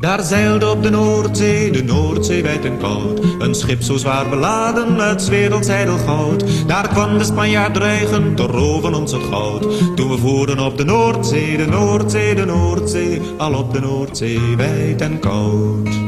Daar zeilde op de Noordzee, de Noordzee wijd en koud. Een schip zo zwaar beladen met werelds goud. Daar kwam de Spanjaard dreigen te roven ons het goud. Toen we voeren op de Noordzee, de Noordzee, de Noordzee. Al op de Noordzee wijd en koud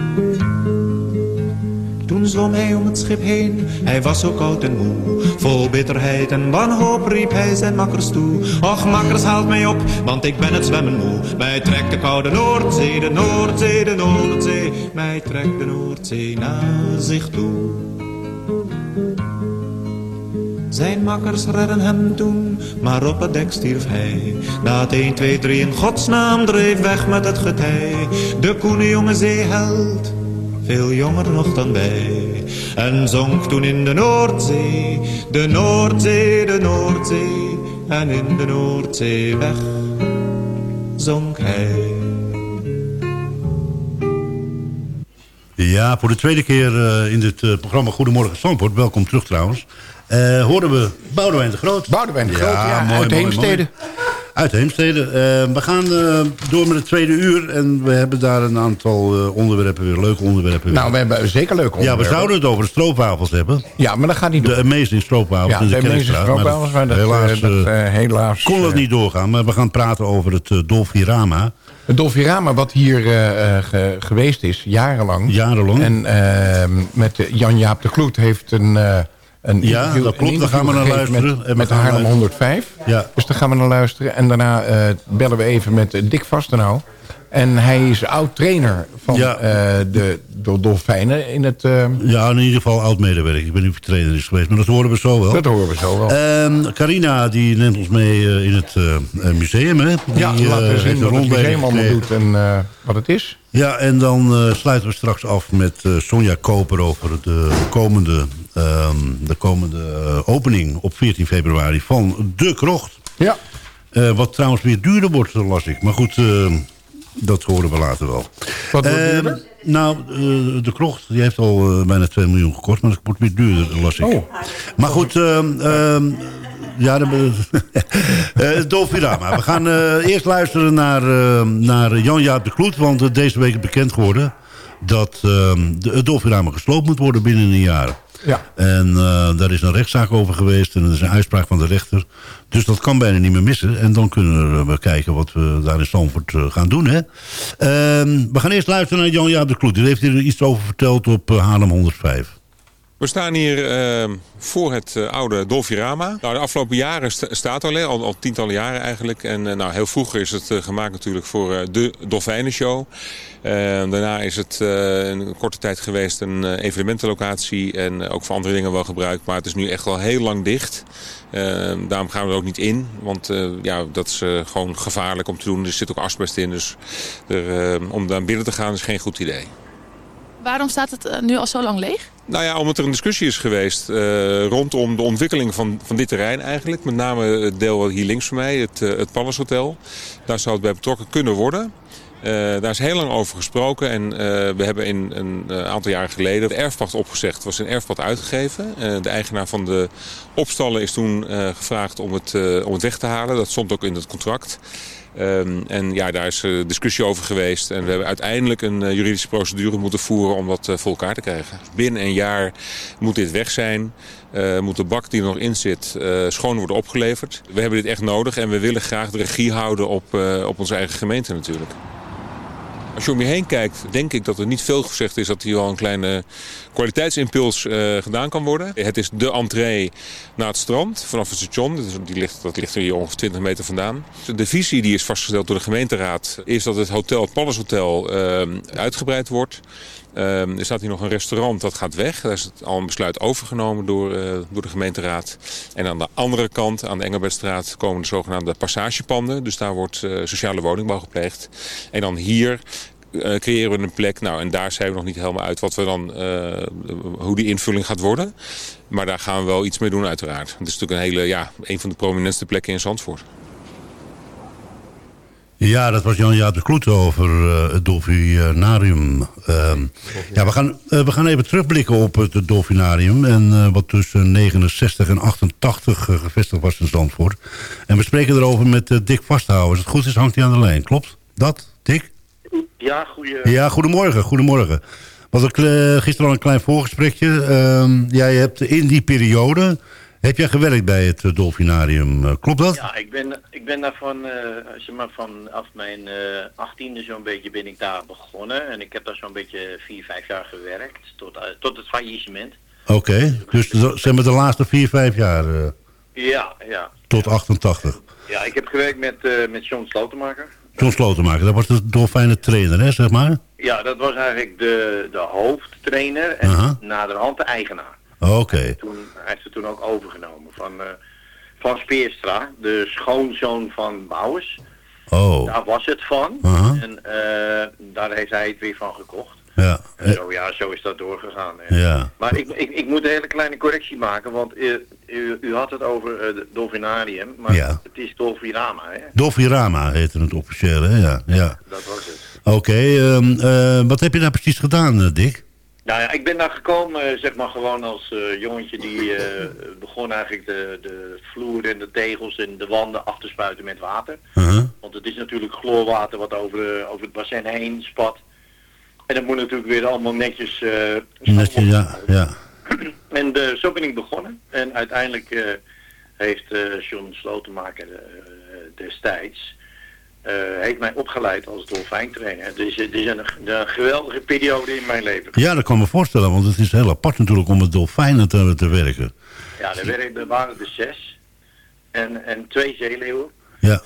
Toen zwom hij om het schip heen, hij was zo koud en moe. Vol bitterheid en wanhoop riep hij zijn makkers toe. Och makkers haalt mij op, want ik ben het zwemmen moe. Mij trekt de koude Noordzee, de Noordzee, de Noordzee. Mij trekt de Noordzee naar zich toe. Zijn makkers redden hem toen, maar op het dek stierf hij. Na het 1, 2, 3 in godsnaam dreef weg met het getij. De koene jonge zeeheld veel jonger nog dan wij. En zonk toen in de Noordzee, de Noordzee, de Noordzee. En in de Noordzee weg zonk hij. Ja, voor de tweede keer uh, in dit uh, programma Goedemorgen Zandvoort. Welkom terug trouwens. Uh, hoorden we Boudewijn de Groot. Boudewijn de Groot, ja, ja mooi, uit Heemstede. Uit Heemstede. Uh, we gaan uh, door met het tweede uur. En we hebben daar een aantal uh, onderwerpen weer. Leuke onderwerpen. Nou, we hebben zeker leuke onderwerpen. Ja, we zouden het over de stroopwafels hebben. Ja, maar dat gaat niet door. De amazing stroopwafels ja, de, de amazing stroopwafels. Maar dat, helaas, dat, helaas kon dat niet doorgaan. Maar we gaan praten over het Dolfirama. Het Dolfirama wat hier ge geweest is, jarenlang. Jarenlang. En ehm, met Jan-Jaap de Kloet heeft een een ja, dat klopt. Daar gaan we naar luisteren. Met, met Haarlem 105. Ja. Dus daar gaan we naar luisteren. En daarna uh, bellen we even met Dick Vastenau. En hij is oud-trainer van ja. uh, de, de Dolfijnen in het... Uh... Ja, in ieder geval oud-medewerker. Ik ben niet trainer is geweest, maar dat horen we zo wel. Dat horen we zo wel. Uh, Carina, die neemt ons mee in het museum, hè? Die, ja, laten we zien wat het museum allemaal doet en wat het is. Ja, en dan sluiten we straks af met Sonja Koper over de komende, de komende opening op 14 februari van De Krocht. Ja. wat trouwens weer duurder wordt, las ik. Maar goed, dat horen we later wel. Wat wordt duurder? Nou, de krocht die heeft al bijna 2 miljoen gekost, maar dat wordt weer duurder, las ik. Oh. Maar goed, ja, uh, Dolfirama. We gaan eerst luisteren naar, naar Jan-Jaap de Kloet, want deze week is bekend geworden dat de, het Dolfirama gesloopt moet worden binnen een jaar. Ja. En uh, daar is een rechtszaak over geweest en er is een uitspraak van de rechter. Dus dat kan bijna niet meer missen. En dan kunnen we kijken wat we daar in Stamford uh, gaan doen. Hè? Uh, we gaan eerst luisteren naar Jan-Jaap de Kloet. Die heeft hier iets over verteld op Haarlem 105. We staan hier uh, voor het uh, oude Dolfirama. Nou, de afgelopen jaren st staat al, al, al, tientallen jaren eigenlijk. En uh, nou, heel vroeger is het gemaakt natuurlijk voor de Dolfijnenshow. daarna is het een korte tijd geweest een evenementenlocatie. En ook voor andere dingen wel gebruikt. Maar het is nu echt al heel lang dicht. daarom gaan we er ook niet in. Want ja, dat is gewoon gevaarlijk om te doen. Er zit ook asbest in. Dus er, om daar binnen te gaan is geen goed idee. Waarom staat het nu al zo lang leeg? Nou ja, omdat er een discussie is geweest uh, rondom de ontwikkeling van, van dit terrein eigenlijk. Met name het deel hier links van mij, het, uh, het Palace Hotel. Daar zou het bij betrokken kunnen worden. Uh, daar is heel lang over gesproken en we hebben in een aantal jaren geleden het erfpacht opgezegd. Het was een erfpad uitgegeven. de eigenaar van de opstallen is toen gevraagd om het, om het weg te halen. Dat stond ook in het contract. Um, en ja, daar is uh, discussie over geweest. En we hebben uiteindelijk een uh, juridische procedure moeten voeren om dat uh, voor elkaar te krijgen. Binnen een jaar moet dit weg zijn. moet de bak die er nog in zit schoon worden opgeleverd. We hebben dit echt nodig en we willen graag de regie houden op, op onze eigen gemeente natuurlijk. Als je om je heen kijkt, denk ik dat er niet veel gezegd is dat hier al een kleine kwaliteitsimpuls uh, gedaan kan worden. Het is de entree naar het strand vanaf het station. Dat, die ligt, dat ligt er hier ongeveer 20 meter vandaan. De visie die is vastgesteld door de gemeenteraad is dat het hotel, het Palace Hotel, uh, uitgebreid wordt. Uh, er staat hier nog een restaurant, dat gaat weg. Daar is het al een besluit overgenomen door, uh, door de gemeenteraad. En aan de andere kant, aan de Engelbertstraat, komen de zogenaamde passagepanden. Dus daar wordt uh, sociale woningbouw gepleegd. En dan hier uh, creëren we een plek. Nou, en daar zijn we nog niet helemaal uit wat we dan, hoe die invulling gaat worden. Maar daar gaan we wel iets mee doen uiteraard. Het is natuurlijk een hele, ja, een van de prominentste plekken in Zandvoort. Ja, dat was Jan-Jaap de Kloet over uh, het Dolfinarium. Uh, ja, we gaan, uh, we gaan even terugblikken op het Dolfinarium. En wat tussen 69 en 88 gevestigd was in Zandvoort. En we spreken erover met Dick Vasthouden. Als het goed is, hangt hij aan de lijn. Klopt dat, Dick? Ja, goeie... ja goedemorgen. goedemorgen. Was ik gisteren al een klein voorgesprekje. Ehm, jij hebt in die periode heb jij gewerkt bij het eh, Dolfinarium? Eh, klopt dat? Ja, ik ben, ik ben daar van, zeg maar vanaf mijn achttiende zo'n beetje ben ik daar begonnen. En ik heb daar zo'n beetje vier, vijf jaar gewerkt, tot, tot het faillissement. Oké, dus zeg maar de laatste vier, vijf jaar? ja, ja. Tot 88? Ja, ik heb gewerkt met, met John Slotenmaker. John Slotenmaker, dat was de dolfijnen trainer, hè, zeg maar? Ja, dat was eigenlijk de, de hoofdtrainer en uh -huh. naderhand de eigenaar. Oké. Hij, heeft het toen ook overgenomen van, uh, van Speerstra, de schoonzoon van Bouwers. Oh. Daar was het van. Uh -huh. En uh, daar heeft hij het weer van gekocht. Ja. En zo, ja, zo is dat doorgegaan. Ja. Maar ik, ik, ik moet een hele kleine correctie maken, want u, u, u had het over uh, Dolfinarium, maar ja. het is Dolfirama, hè? Dolfirama heette het officieel, hè? Ja. ja. Dat was het. Oké, okay, um, uh, wat heb je daar precies gedaan, Dick? Nou ja, ik ben daar gekomen, zeg maar gewoon als uh, jongetje die uh, begon eigenlijk de, de vloer en de tegels en de wanden af te spuiten met water. Uh -huh. Want het is natuurlijk chloorwater wat over, over het bassin heen spat. En dat moet natuurlijk weer allemaal netjes... Netjes, ja, ja. En zo ben ik begonnen. En uiteindelijk heeft John Slotenmaker destijds... Uh, heeft mij opgeleid als dolfijntrainer. Het is, het is een, een, geweldige periode in mijn leven. Ja, dat kan me voorstellen, want het is heel apart natuurlijk om met dolfijnen te, te werken. Ja, er, werken, er waren er zes. En, en twee zeeleeuwen. Ja.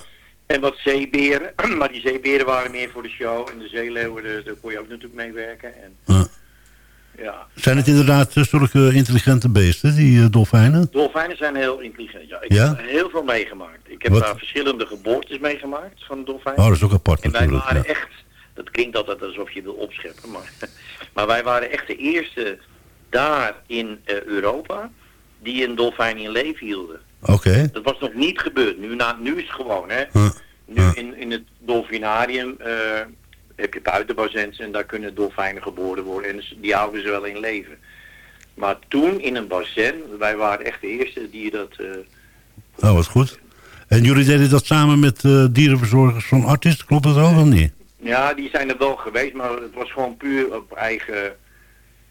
En wat zeeberen. Maar die zeeberen waren meer voor de show. En de zeeleeuwen, daar, daar kon je ook natuurlijk meewerken. En, ja. Ja. Zijn het inderdaad zulke intelligente beesten, die uh, dolfijnen? Dolfijnen zijn heel intelligent, ja. Ik ja? heb heel veel meegemaakt. Ik heb Wat? daar verschillende geboortes meegemaakt van dolfijnen. Oh, dat is ook apart en wij natuurlijk. waren ja. echt, dat klinkt altijd alsof je wil opscheppen, maar, maar wij waren echt de eerste daar in uh, Europa die een dolfijn in leven hielden. Oké. Dat was nog niet gebeurd. Nu, na, nu is het gewoon, hè. Huh. Nu Huh. in, in het dolfinarium uh, heb je buitenbazens en daar kunnen dolfijnen geboren worden. En dus die houden ze wel in leven. Maar toen in een bassin, wij waren echt de eerste die dat... Uh, Oh, wat goed. En jullie deden dat samen met uh, dierenverzorgers van Artist, klopt dat ook of niet? ja, die zijn er wel geweest, maar het was gewoon puur op eigen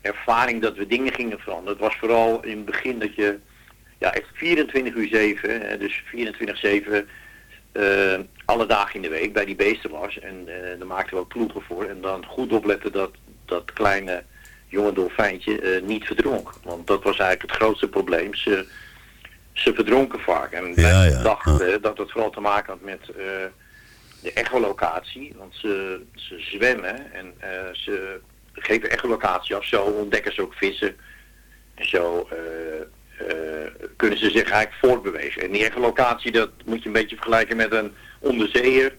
ervaring dat we dingen gingen veranderen. Het was vooral in het begin dat je ja, echt 24 uur 7, hè, dus 24-7 uh, alle dagen in de week bij die beesten was. En uh, daar maakten we ook ploegen voor. En dan goed opletten dat dat kleine jonge dolfijntje niet verdronk. Want dat was eigenlijk het grootste probleem. Ze, ze verdronken vaak. En ja, wij dachten dat het vooral te maken had met de echolocatie. Want ze, ze zwemmen en ze geven echolocatie af. Zo ontdekken ze ook vissen. En zo kunnen ze zich eigenlijk voortbewegen. En die echolocatie, dat moet je een beetje vergelijken met een onderzeeër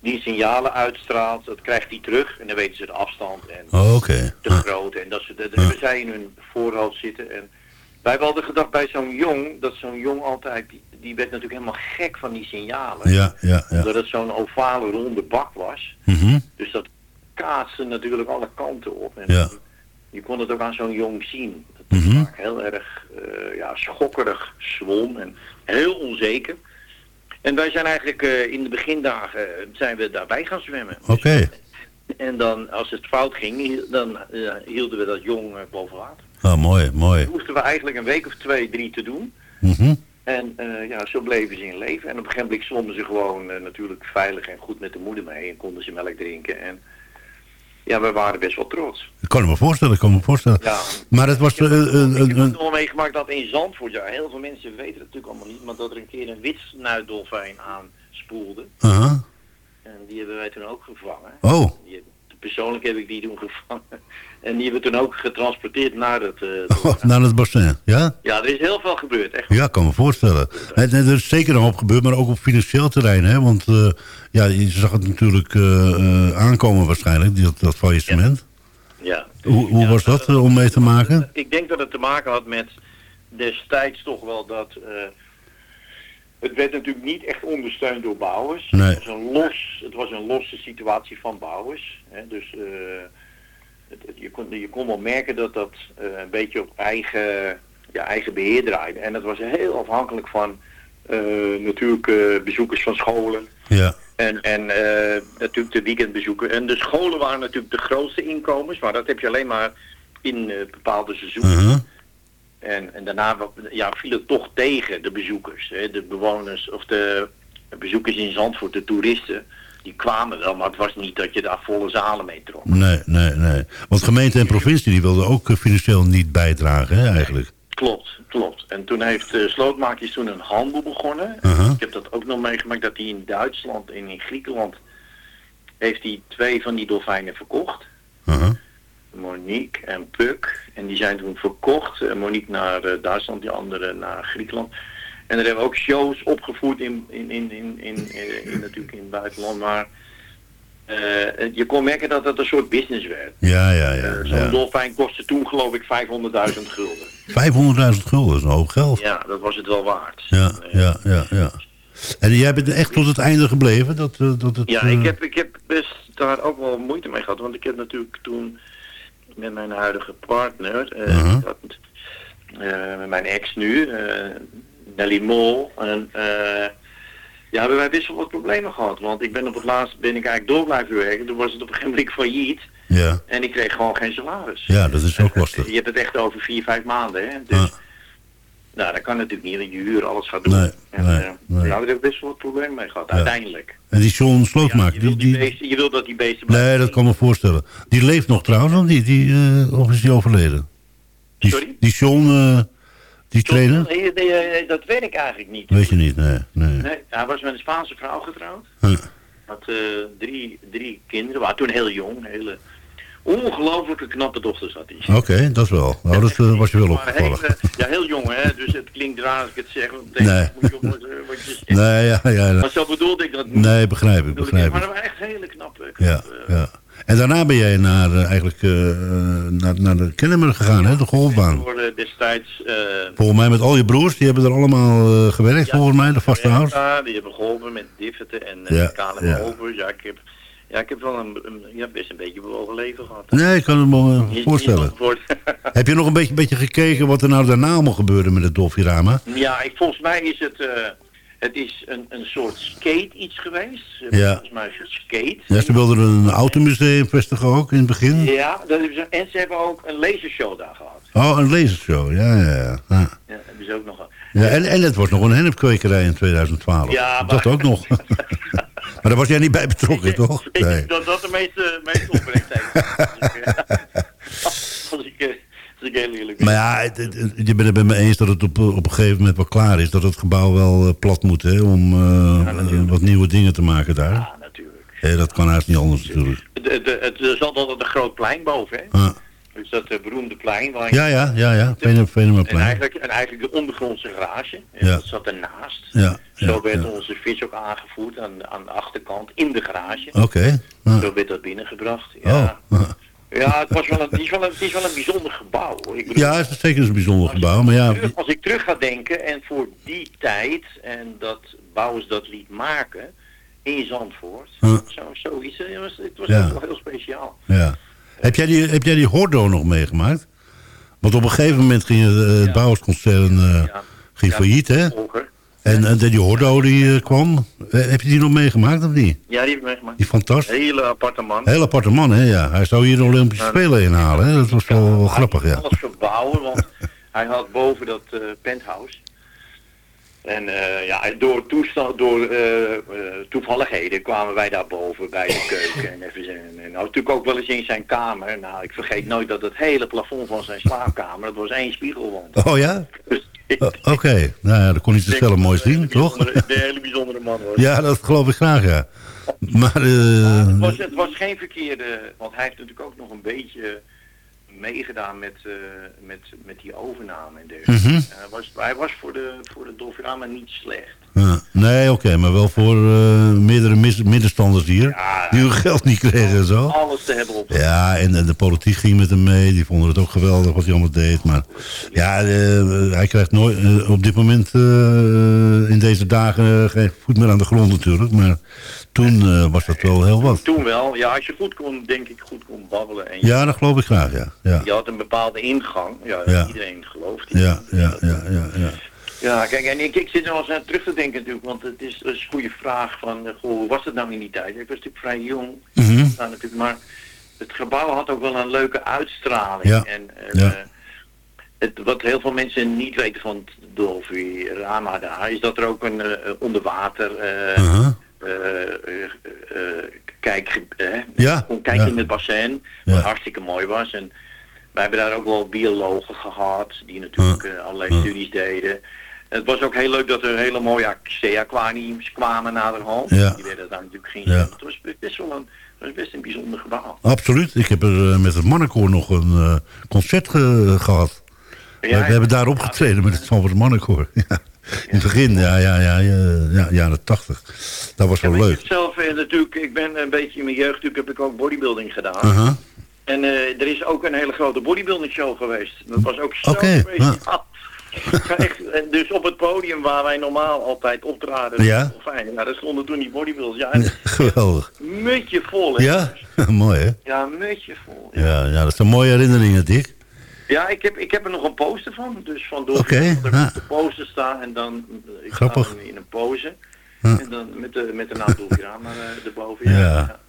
die signalen uitstraalt, dat krijgt hij terug en dan weten ze de afstand en oh, de grootte en dat, ze, dat hebben zij in hun voorhoofd zitten. En wij hebben altijd gedacht bij zo'n jong, dat zo'n jong altijd, die, die, werd natuurlijk helemaal gek van die signalen. Ja, ja, ja. Omdat het zo'n ovale ronde bak was. Mm Dus dat kaatste natuurlijk alle kanten op. En ja. Je kon het ook aan zo'n jong zien. Mm heel erg uh, ja, schokkerig zwom en heel onzeker. En wij zijn eigenlijk uh, in de begindagen eh, zijn we daarbij gaan zwemmen. Oké. En dan, als het fout ging, dan uh, hielden we dat jong boven water. Oh, mooi, mooi. Dat moesten we eigenlijk een week of twee, drie te doen. Mm En ja, zo bleven ze in leven. En op een gegeven moment zwommen ze gewoon natuurlijk veilig en goed met de moeder mee. En konden ze melk drinken. En ja, we waren best wel trots. Ik kan me voorstellen, ik kan me voorstellen. Ja. Maar het was... Ik heb, uh, ik heb het nog meegemaakt dat in Zandvoort, ja, heel veel mensen weten het natuurlijk allemaal niet, maar dat er een keer een witsnuitdolfijn aanspoelde. Uh -huh. En die hebben wij toen ook gevangen. Oh. Die, persoonlijk heb ik die toen gevangen. En die hebben we toen ook getransporteerd naar het... Uh, oh, naar het bassin, ja? Ja, er is heel veel gebeurd, echt. Ja, kan me voorstellen. En, er is zeker een hoop gebeurd, maar ook op financieel terrein, hè? Want uh, ja, je zag het natuurlijk uh, aankomen waarschijnlijk, dat, dat faillissement. Ja. Hoe, hoe ja, was dat om mee te maken? Ik denk dat het te maken had met destijds toch wel dat... het werd natuurlijk niet echt ondersteund door bouwers. Nee. Het, was een los, het was een losse situatie van bouwers. Hè? Dus je, kon, je kon wel merken dat dat uh, een beetje op eigen, ja, eigen beheer draaide. En dat was heel afhankelijk van uh, natuurlijk bezoekers van scholen. Ja. En, en natuurlijk de weekendbezoeken. En de scholen waren natuurlijk de grootste inkomens, maar dat heb je alleen maar in bepaalde seizoenen. -huh. En, en daarna ja, viel het toch tegen de bezoekers, hè, de bewoners of de bezoekers in Zandvoort, de toeristen die kwamen wel, maar het was niet dat je daar volle zalen mee trok. Nee, nee, nee. Want gemeente en provincie die wilden ook financieel niet bijdragen, hè, eigenlijk. Klopt, klopt. En toen heeft uh, Slootmaakjes toen een handel begonnen. Uh -huh. Ik heb dat ook nog meegemaakt dat hij in Duitsland en in Griekenland heeft hij twee van die dolfijnen verkocht. Uh -huh. Monique en Puk. En die zijn toen verkocht. Uh, Monique naar Duitsland, die andere naar Griekenland. En er hebben we ook shows opgevoerd in, in, in, in, in, in, natuurlijk in het buitenland. Maar uh, je kon merken dat het een soort business werd. Ja, ja, ja. Uh, Zo'n ja. dolfijn kostte toen geloof ik 500.000 gulden. 500.000 gulden is een hoop geld. Ja, dat was het wel waard. Ja, ja, ja, ja. En jij bent echt tot het einde gebleven? Dat, uh, dat het, ja, ik heb, ik heb best daar ook wel moeite mee gehad. Want ik heb natuurlijk toen met mijn huidige partner, -huh. dat, met mijn ex nu, Nelly Mol. En uh, ja, hebben wij best wel wat problemen gehad. Want ik ben op het laatst ben ik eigenlijk door blijven werken. Toen was het op een gegeven moment failliet. Ja. En ik kreeg gewoon geen salaris. Ja, dat is ook lastig. Je hebt het echt over vier, vijf maanden. Hè? Dus. Nou, dat kan natuurlijk niet dat je huur alles gaat doen. Nee, en, nee, uh, nee. Nou, daar heb ik best wel wat problemen mee gehad, Ja. uiteindelijk. En die John Slootmaak, Ja, je, wil die, die beesten, je wil dat die beesten Nee, blijven dat kan me voorstellen. Die leeft nog trouwens, of, die, die, uh, of is die overleden? Die, Sorry? Die John, uh, die trainer? Nee, nee, nee, dat weet ik eigenlijk niet. Weet je niet, nee. nee. Nee, hij was met een Spaanse vrouw getrouwd. Huh. Had uh, drie, drie kinderen, waren toen heel jong. Hele ongelooflijke knappe dochters had hij. Oké, okay, dat is wel. Nou, dat uh, was je wel Maar opgevallen. hele, ja, heel jong hè, dus het klinkt raar als ik het zeg. Denk, Nee. moet je op, wat je zegt. Nee, ja, ja. Maar zo bedoelde ik dat niet. Nee, begrijp ik, begrijp maar ik. dat waren echt hele knappe. Ja, knappe ja. En daarna ben jij naar, uh, eigenlijk, uh, naar, naar de Kennemer gegaan, hè, de golfbaan. Destijds... Uh, Volgens mij met al je broers, die hebben er allemaal uh, gewerkt, Ja, volgens mij, de vaste. Ja, die hebben geholpen met Diffeten en uh, Ja, Kalem ja. over. Ja, ik heb, ja, ik heb wel een, een ja, best een beetje bewogen leven gehad. Nee, ik kan het me voorstellen. Heb je nog een beetje, beetje gekeken wat er nou daarna allemaal gebeurde met het Dolfirama? ja, ik, volgens mij is het... het is een, een soort skate iets geweest. Ja. Volgens mij geskate. Ja, ze wilden een automuseum vestigen ook in het begin. Ja, dat hebben ze, en ze hebben ook een lasershow daar gehad. Oh, een lasershow, ja, ja, ja. ja. Ja, hebben ze ook nog ja en, en het was nog een hennepkwekerij in 2012. Ja, maar- Dat ook nog. maar daar was jij niet bij betrokken, toch? Nee. dat dat de meeste, meeste opbrengt heeft. Als ik, eh, als ik, eh, eerlijk Maar ja, je bent het met me eens dat het op, op een gegeven moment wel klaar is. Dat het gebouw wel plat moet, hè, om wat nieuwe dingen te maken daar. Ja, natuurlijk. Dat kan haast niet anders natuurlijk. Het is altijd een groot plein boven, hè? Ah. Dus dat uh, beroemde plein. Waar ja, ja, ja, ja. Venemaplein. En eigenlijk, en eigenlijk de ondergrondse garage. Ja. dat zat ernaast. Ja, Zo werd onze vis ook aangevoerd aan, aan de achterkant in de garage. Oké. Zo werd dat binnengebracht. Ja. Oh. Ja, het, was wel een, het, is wel een, het is wel een bijzonder gebouw. Ik bedoel, ja, het is zeker een bijzonder gebouw. Maar ja. als ik terug ga denken en voor die tijd en dat Bouwers dat liet maken in Zandvoort. Huh. Zo, zoiets. Het was, het was wel heel speciaal. Ja. Heb jij die, heb jij die Hordo nog meegemaakt? Want op een gegeven moment ging het, uh, het Bouwersconcern uh, ging failliet, hè? En, en die Hordo die uh, kwam, heb je die nog meegemaakt of niet? Ja, die heb ik meegemaakt. Die fantastisch. Hele aparte man. Hele aparte man, hè, ja. Hij zou hier de Olympische Spelen inhalen, hè. Dat was wel, wel grappig, ja. alles verbouwen, want hij had boven dat penthouse en uh, ja, door, toestand, door uh, toevalligheden kwamen wij daar boven bij de keuken. En, even, en, en natuurlijk ook wel eens in zijn kamer. Nou, ik vergeet nooit dat het hele plafond van zijn slaapkamer, dat was één spiegelwand. Oh ja? Dus, Oké, okay. nou ja, dat kon hij zichzelf mooi zien, toch? Een hele bijzondere man hoor. Ja, dat geloof ik graag, ja. Maar, het, was, het was geen verkeerde, want hij heeft natuurlijk ook nog een beetje meegedaan met, uh, met, met die overname en dergelijke. Mm hij, was, hij was voor de, voor de Dolfirama niet slecht. Ja, nee, oké, maar wel voor uh, meerdere middenstanders hier. Ja, die hun geld niet kregen en zo. Alles te hebben op. Ja, en, en, de politiek ging met hem mee. Die vonden het ook geweldig wat hij allemaal deed. Maar ja, uh, hij krijgt nooit op dit moment in deze dagen geen voet meer aan de grond natuurlijk. Maar toen was dat wel heel wat. Toen wel, ja, als je goed kon, denk ik, goed kon babbelen. En ja, dat geloof ik graag, ja. ja. Je had een bepaalde ingang, ja, iedereen gelooft. Ja, ja, ja, ja, ja. Ja, kijk, en ik, ik zit er wel eens aan terug te denken natuurlijk, want het is, een goede vraag van, eh, goh, hoe was het nou in die tijd? Ik was natuurlijk vrij jong, mm -hmm. natuurlijk, maar het gebouw had ook wel een leuke uitstraling. Ja. En, uh, ja. Het, wat heel veel mensen niet weten van Dolphy Rama daar, is dat er ook een uh, onderwater... Uh, -huh uh, kijk, ja, kon kijken in het bassin, wat hartstikke mooi was. En wij hebben daar ook wel biologen gehad, die natuurlijk allerlei studies deden. Het was ook heel leuk dat er hele mooie zee-aquariums kwamen naar de hand. Ja. Die werden daar natuurlijk geen... Het was best wel een, was best een bijzonder gebouw. Absoluut. Ik heb er met het mannenkoor nog een concert gehad. Ja, we, hebben daar opgetreden met het Zandvoort Mannenkoor. Ja. In het begin, ja, ja, ja, ja, jaren tachtig. Dat was wel leuk. zelf uh, natuurlijk, ik ben een beetje in mijn jeugd, natuurlijk heb ik ook bodybuilding gedaan. Uh -huh. En uh, er is ook een hele grote bodybuilding show geweest. Dat was ook zo okay, speciaal. Echt, en dus op het podium waar wij normaal altijd optraden, ja. fijn. Nou, daar stonden toen die bodybuilders. Ja, Geweldig. Mutje vol. Hè? Ja, mooi hè? Ja, mutje vol. Ja. ja, ja, dat zijn mooie herinneringen, Dick. Ja, ik heb, ik heb er nog een poster van. Dus van door okay, de poster staan en dan eh, ik Grappig. sta in een pose. En dan met de, met de naam Dolfirama uh, erboven. Ja. ja.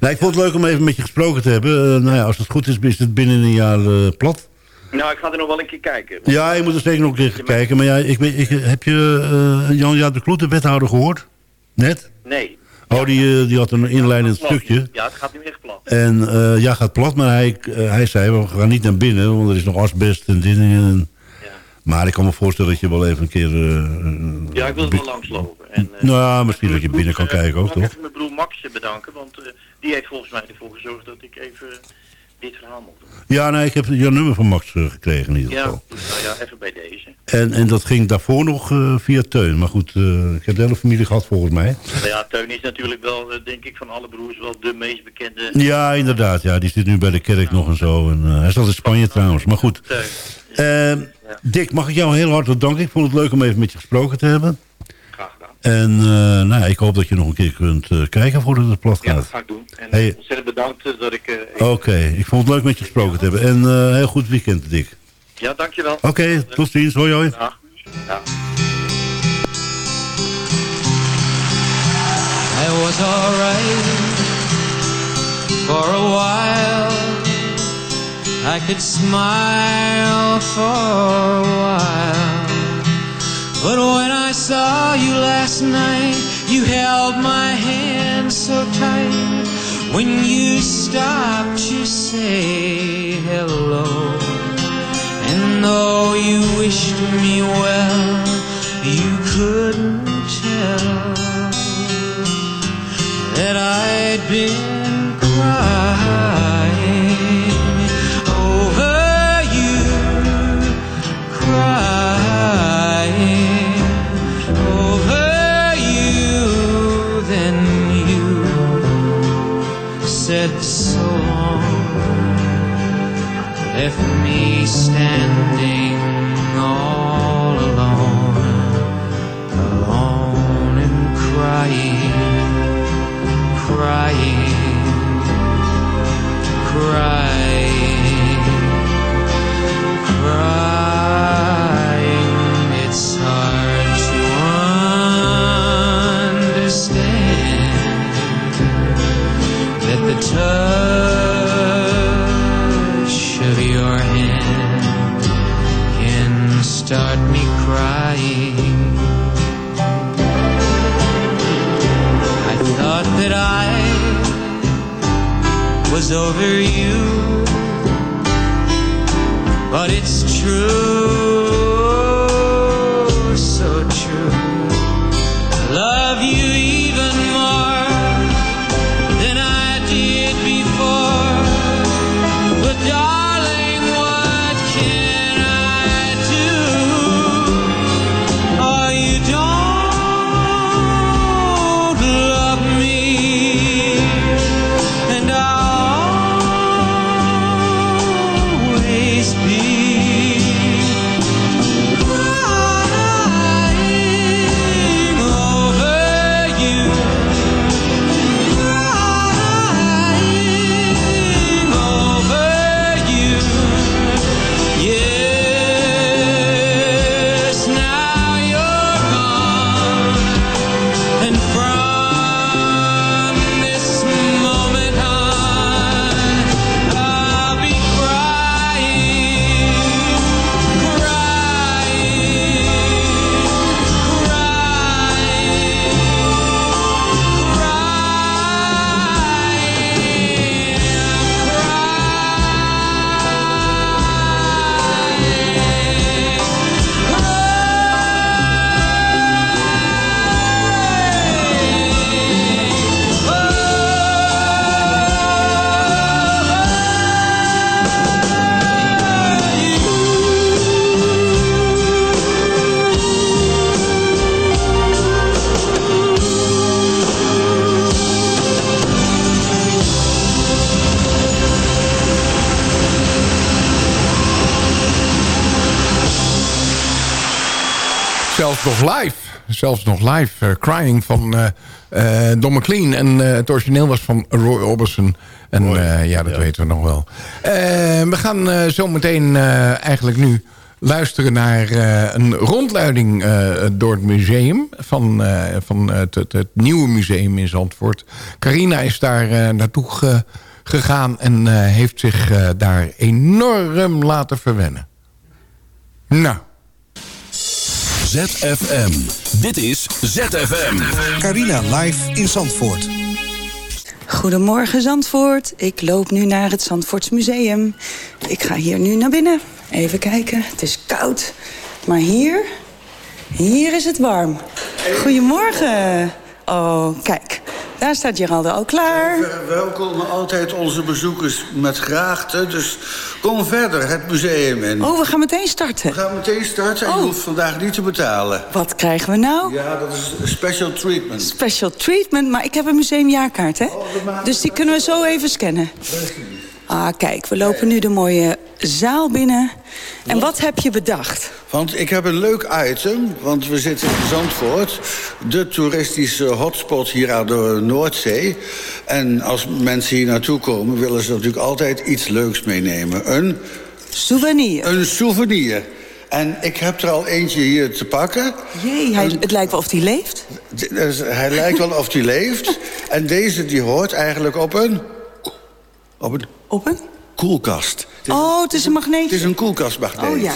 Nou, ik vond het leuk om even met je gesproken te hebben. Uh, nou ja, als het goed is, is het binnen een jaar uh, plat. Nou, ik ga er nog wel een keer kijken. Ja, je moet er zeker nog een keer kijken. Maar ja, ik, ik, heb je Jan Jaap de Kloet, de wethouder, gehoord? Net? Nee. Oh, die, die had een inleidend stukje. Ja, het gaat nu echt plat. En uh, ja, gaat plat, maar hij, uh, hij zei, we gaan niet naar binnen, want er is nog asbest en dingen. En... Ja. Maar ik kan me voorstellen dat je wel even een keer... Uh, ja, ik wil wel langslopen. En, nou, misschien dat je binnen kan kijken ook, toch? Ik even mijn broer Max bedanken, want die heeft volgens mij ervoor gezorgd dat ik even dit verhaal mocht doen. Ja, nee, ik heb je nummer van Max uh, gekregen in ieder geval. Ja, nou ja, even bij deze. En, en dat ging daarvoor nog uh, via Teun. Maar goed, uh, ik heb de hele familie gehad volgens mij. Ja, Teun is natuurlijk wel, denk ik, van alle broers wel de meest bekende... Ja, inderdaad. Ja, die zit nu bij de kerk nog en zo. En, hij zat in Spanje trouwens, maar goed. Teun. Ja. Dick, mag ik jou heel hartelijk danken. Ik vond het leuk om even met je gesproken te hebben. En uh, nou, ik hoop dat je nog een keer kunt uh, kijken voordat het plat gaat. Ja, dat ga ik doen. En hey. ontzettend bedankt dat ik... Uh, Oké, okay. ik vond het leuk met je gesproken te hebben. En heel goed weekend, Dick. Ja, dankjewel. Oké, okay, tot ziens. Hoi, hoi. Ja. ja. I was alright for a while. I could smile for a while. But when I saw you last night, you held my hand so tight. When you stopped to say hello, And though you wished me well, you couldn't tell that I'd been crying crying, crying, crying. It's hard to understand that the touch of your hand can start me crying. I thought that I was over you, but it's true, Zelfs nog live. Zelfs nog live. eh, crying van eh Don McLean. En het origineel was van Roy Orbison. En ja, dat weten we nog wel. We gaan zo meteen eigenlijk nu luisteren naar een rondleiding door het museum. Van, van het, het, het nieuwe museum in Zandvoort. Carina is daar naartoe ge- gegaan. En heeft zich daar enorm laten verwennen. Nou. ZFM. Dit is ZFM. Carina live in Zandvoort. Goedemorgen Zandvoort. Ik loop nu naar het Zandvoorts Museum. Ik ga hier nu naar binnen. Even kijken. Het is koud. Maar hier, hier is het warm. Goedemorgen. Oh, kijk. Daar staat Geraldo al klaar. We welkomen altijd onze bezoekers met graagte. Dus kom verder het museum in. Oh, we gaan meteen starten. We gaan meteen starten en je hoeft vandaag niet te betalen. Wat krijgen we nou? Ja, dat is special treatment. Special treatment, maar ik heb een museumjaarkaart, hè? Dus die kunnen we zo even scannen. Ah, kijk, we lopen nu de mooie zaal binnen. En wat heb je bedacht? Want ik heb een leuk item, want we zitten in Zandvoort. De toeristische hotspot hier aan de Noordzee. En als mensen hier naartoe komen, willen ze natuurlijk altijd iets leuks meenemen. Een... Souvenir. Een souvenir. En ik heb er al eentje hier te pakken. Jee, hij, het lijkt wel of hij leeft. Dus hij lijkt wel of hij leeft. En deze die hoort eigenlijk op een... Op een... Op een? Koelkast. Oh, het is een magneetje. Het is een koelkastmagneet. Oh ja.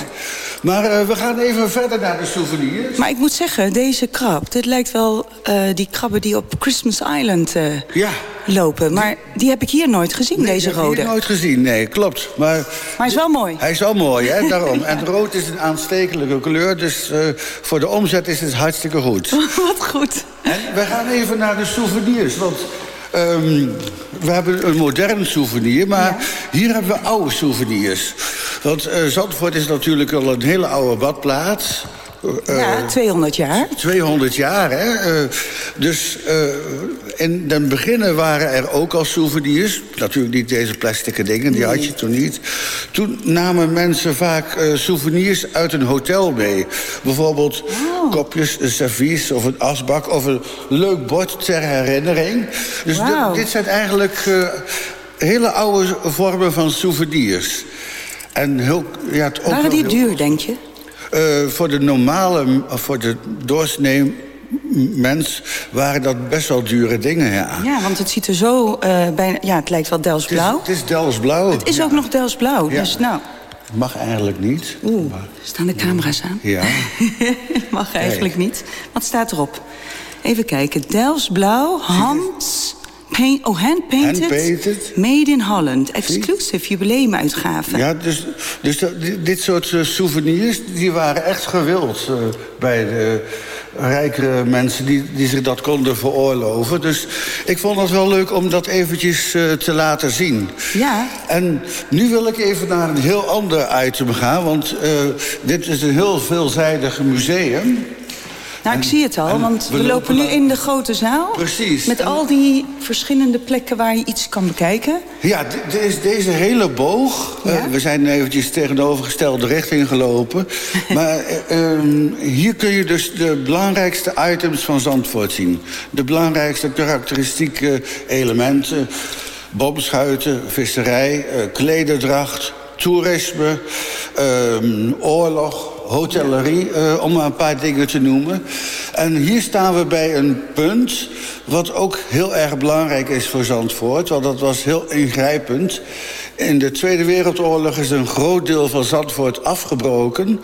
Maar eh, we gaan even verder naar de souvenirs. Maar ik moet zeggen, deze krab, dit lijkt wel eh, die krabben die op Christmas Island eh, Ja. lopen. Maar die heb ik hier nooit gezien, Nee, deze die heb ik rode. nooit gezien, nee, klopt. Maar Maar hij is wel mooi. hij is wel mooi, hè, daarom. En rood is een aanstekelijke kleur, dus voor de omzet is het hartstikke goed. Wat goed. En we gaan even naar de souvenirs, want ehm, we hebben een modern souvenir, maar hier hebben we oude souvenirs. Want eh, Zandvoort is natuurlijk al een hele oude badplaats. Eh, ja, 200 jaar. 200 jaar, hè? Eh, dus eh, in den beginnen waren er ook al souvenirs. Natuurlijk niet deze plastic dingen, die had je toen niet. Toen namen mensen vaak eh, souvenirs uit een hotel mee. Bijvoorbeeld kopjes, een servies of een asbak... of een leuk bord ter herinnering. Dus dit- zijn eigenlijk eh, hele oude vormen van souvenirs. En heel, ja, het Waren die duur, denk je? Eh, voor de normale, voor de doorsnee mens waren dat best wel dure dingen, ja. Ja, want het ziet er zo eh, bijna... Ja, het lijkt wel Dels Het is, blauw. het is Delfts blauw. Het is Ja. ook nog Dels blauw. Ja. Dus nou, Mag eigenlijk niet. oeh, staan de camera's aan? Ja. Mag eigenlijk niet. Wat staat erop? Even kijken. Delfts blauw, hands... Paint, oh, hand-painted. Made in Holland. Exclusive jubileumuitgave. Ja, dus, dus dat- dit, dit soort eh, souvenirs die waren echt gewild eh, bij de rijkere mensen die, die zich dat konden veroorloven. Dus ik vond het wel leuk om dat eventjes eh, te laten zien. Ja. En nu wil ik even naar een heel ander item gaan, want dit is een heel veelzijdig museum. Nou, ik zie het al, want we, we lopen lopen nu in de grote zaal. Precies. Met En- al die verschillende plekken waar je iets kan bekijken. Ja, d- dit is deze hele boog. Ja? eh, we zijn eventjes tegenovergestelde richting gelopen. maar eh, ehm, hier kun je dus de belangrijkste items van Zandvoort zien. De belangrijkste karakteristieke elementen. Bomschuiten, visserij, eh, klederdracht, toerisme, ehm, oorlog, hotellerie, eh, om maar een paar dingen te noemen. En hier staan we bij een punt wat ook heel erg belangrijk is voor Zandvoort... want dat was heel ingrijpend. In de Tweede Wereldoorlog is een groot deel van Zandvoort afgebroken...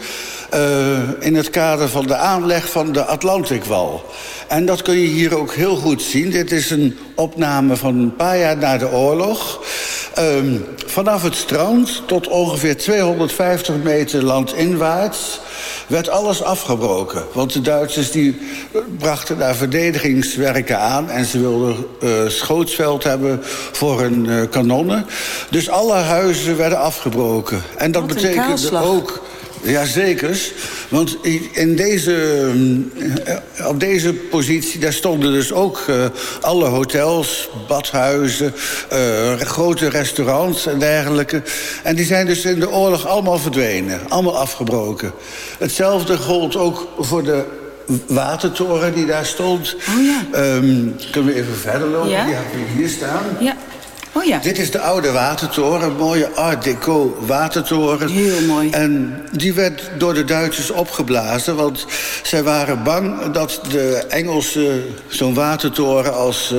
eh, in het kader van de aanleg van de Atlantikwal. En dat kun je hier ook heel goed zien. Dit is een opname van een paar jaar na de oorlog... Ehm, vanaf het strand tot ongeveer 250 meter landinwaarts werd alles afgebroken. Want de Duitsers die brachten daar verdedigingswerken aan... en ze wilden eh, schootsveld hebben voor hun eh, kanonnen. Dus alle huizen werden afgebroken. En dat betekende ook... Ja, zeker. Want in deze, mm, eh, op deze positie, daar stonden dus ook eh, alle hotels, badhuizen, eh, grote restaurants en dergelijke. En die zijn dus in de oorlog allemaal verdwenen, allemaal afgebroken. Hetzelfde gold ook voor de watertoren die daar stond. Oh ja. Ehm, kunnen we even verder lopen? Ja. Die hebben we hier staan. Ja. Oh ja. Dit is de oude watertoren, een mooie art deco watertoren. Heel mooi. En die werd door de Duitsers opgeblazen, want zij waren bang dat de Engelsen zo'n watertoren als, eh,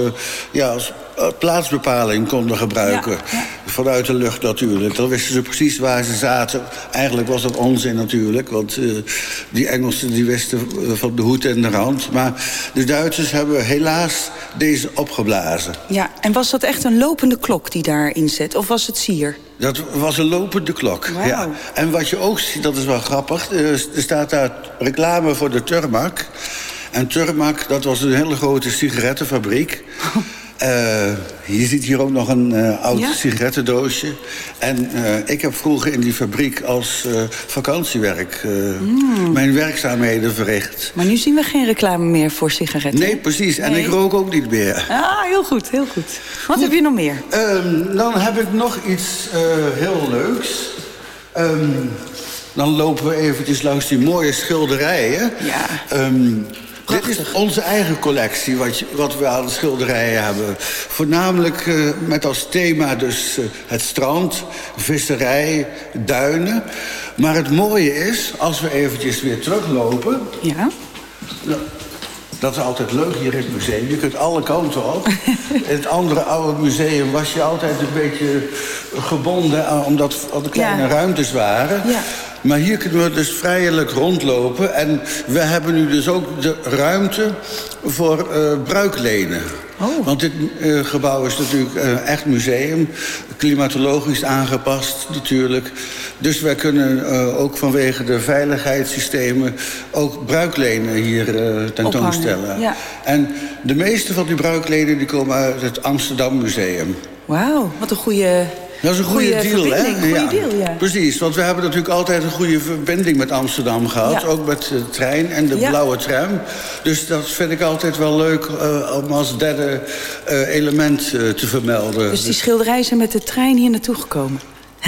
ja, als plaatsbepaling konden gebruiken. Ja. Vanuit de lucht natuurlijk. Dan wisten ze precies waar ze zaten. Eigenlijk was dat onzin natuurlijk, want eh, die Engelsen die wisten eh, van de hoed en de rand. Maar de Duitsers hebben helaas deze opgeblazen. Ja, en was dat echt een lopende klok die daarin zit? Of was het sier? Dat was een lopende klok. Ja. En wat je ook ziet, dat is wel grappig. Er er staat daar reclame voor de Turmac. En Turmac, dat was een hele grote sigarettenfabriek. Eh, je ziet hier ook nog een eh, oud Ja. sigarettendoosje. En eh, ik heb vroeger in die fabriek als eh, vakantiewerk eh, Mm. mijn werkzaamheden verricht. Maar nu zien we geen reclame meer voor sigaretten. Nee, precies. En ik rook ook niet meer. Ah, heel goed, heel goed. Wat heb je nog meer? Ehm, dan heb ik nog iets eh, heel leuks. Ehm, dan lopen we eventjes langs die mooie schilderijen. Ja. Ehm, dit is onze eigen collectie, wat, wat we aan schilderijen hebben. Voornamelijk eh, met als thema dus eh, het strand, visserij, duinen. Maar het mooie is, als we eventjes weer teruglopen... Ja. Nou, Dat is altijd leuk hier in het museum. Je kunt alle kanten op. in het andere oude museum was je altijd een beetje gebonden... omdat de kleine Ja. ruimtes waren. Ja. Maar hier kunnen we dus vrijelijk rondlopen. En we hebben nu dus ook de ruimte voor eh, bruiklenen. Oh. Want dit eh, gebouw is natuurlijk eh, echt museum. Klimatologisch aangepast natuurlijk. Dus wij kunnen ook vanwege de veiligheidssystemen... ook bruiklenen hier tentoonstellen. Ja. En de meeste van die bruiklenen die komen uit het Amsterdam Museum. Wauw, wat een goede... Dat is een goede deal, hè? deal, ja. Precies, want we hebben natuurlijk altijd een goede verbinding met Amsterdam gehad. Ja. Ook met de trein en de blauwe tram. Dus dat vind ik altijd wel leuk eh, om als derde eh, element eh, te vermelden. Dus die schilderij zijn met de trein hier naartoe gekomen.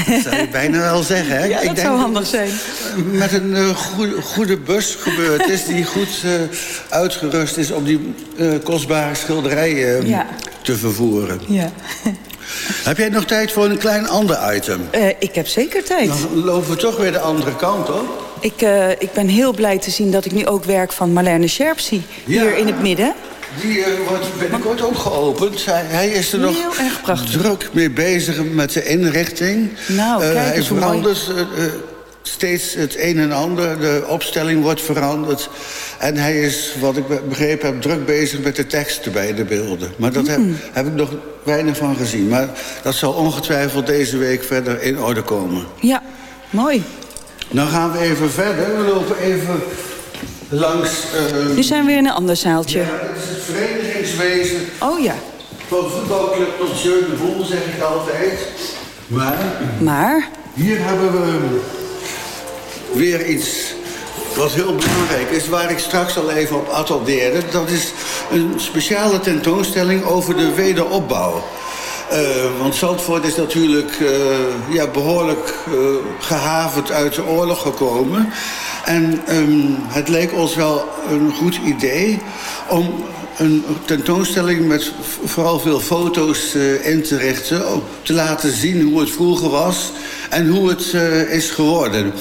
Dat zou je bijna wel zeggen, hè? Ja, dat Ik denk zou handig zijn. Met een goede, goede bus gebeurd is... die goed uitgerust is om die kostbare schilderij Ja. te vervoeren. Ja. Heb jij nog tijd voor een klein ander item? Eh, ik heb zeker tijd. Dan lopen we toch weer de andere kant op. Ik, eh, ik ben heel blij te zien dat ik nu ook werk van Marlene Scherp zie. Ja. Hier in het midden. Die eh, wordt binnenkort ook geopend. Hij, hij is er nog Heel erg prachtig. druk mee bezig met de inrichting. Nou, kijk hij eh, eh, steeds het een en ander. De opstelling wordt veranderd. En hij is, wat ik be- begrepen heb, druk bezig met de teksten bij de beelden. Maar dat heb, Hmm. heb ik nog weinig van gezien. Maar dat zal ongetwijfeld deze week verder in orde komen. Ja, mooi. Dan gaan we even verder. We lopen even langs... eh, Nu zijn we weer in een ander zaaltje. ja, is het verenigingswezen Oh ja. van voetbalclub tot Jeu de Boel, zeg ik altijd. Maar Maar, hier hebben we weer iets wat heel belangrijk is... waar ik straks al even op attendeerde. Dat is een speciale tentoonstelling over de wederopbouw. Eh, want Zandvoort is natuurlijk eh, ja, behoorlijk eh, gehavend uit de oorlog gekomen. En ehm, het leek ons wel een goed idee om een tentoonstelling met vooral veel foto's in te richten... om te laten zien hoe het vroeger was en hoe het is geworden.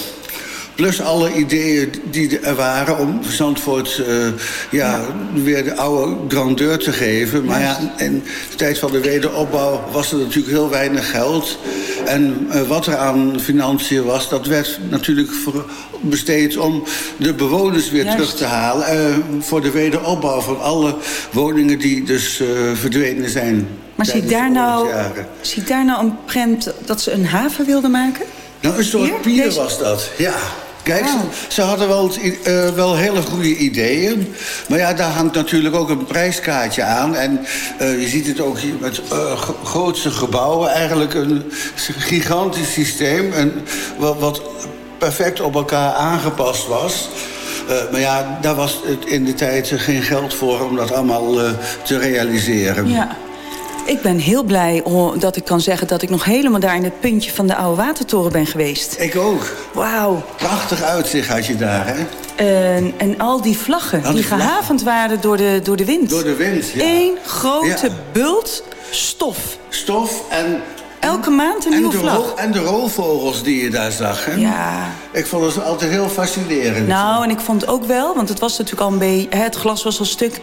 Plus alle ideeën die er waren om Zandvoort eh, ja, weer de oude grandeur te geven. Maar ja, in de tijd van de wederopbouw was er natuurlijk heel weinig geld. En eh, wat er aan financiën was, dat werd natuurlijk voor besteed om de bewoners weer Juist. terug te halen. eh, voor de wederopbouw van alle woningen die dus verdwenen zijn. maar zie ik, tijdens daar nou, oorlogsjaren. zie ik daar nou een prent dat ze een haven wilden maken? Nou, een soort Hier? pier was dat, ja. Kijk, ze, Oh. ze hadden wel, eh, wel hele goede ideeën. Maar ja, daar hangt natuurlijk ook een prijskaartje aan. En eh, je ziet het ook hier met eh, g- grootse gebouwen. Eigenlijk een gigantisch systeem. En wat, wat perfect op elkaar aangepast was. Maar ja, daar was het in de tijd geen geld voor om dat allemaal te realiseren. Ja. Ik ben heel blij dat ik kan zeggen dat ik nog helemaal daar in het puntje van de oude watertoren ben geweest. Ik ook. Wauw. Prachtig uitzicht had je daar, hè? En, en al die vlaggen Al die die vlaggen. gehavend waren door de, door de wind. Door de wind, ja. Eén grote Ja. bult stof. Stof en Elke maand een En nieuwe de, vlag. en de roofvogels die je daar zag. Hè? Ja. Ik vond het altijd heel fascinerend. Nou, en ik vond ook wel, want het was natuurlijk al een beetje... Het glas was al stuk.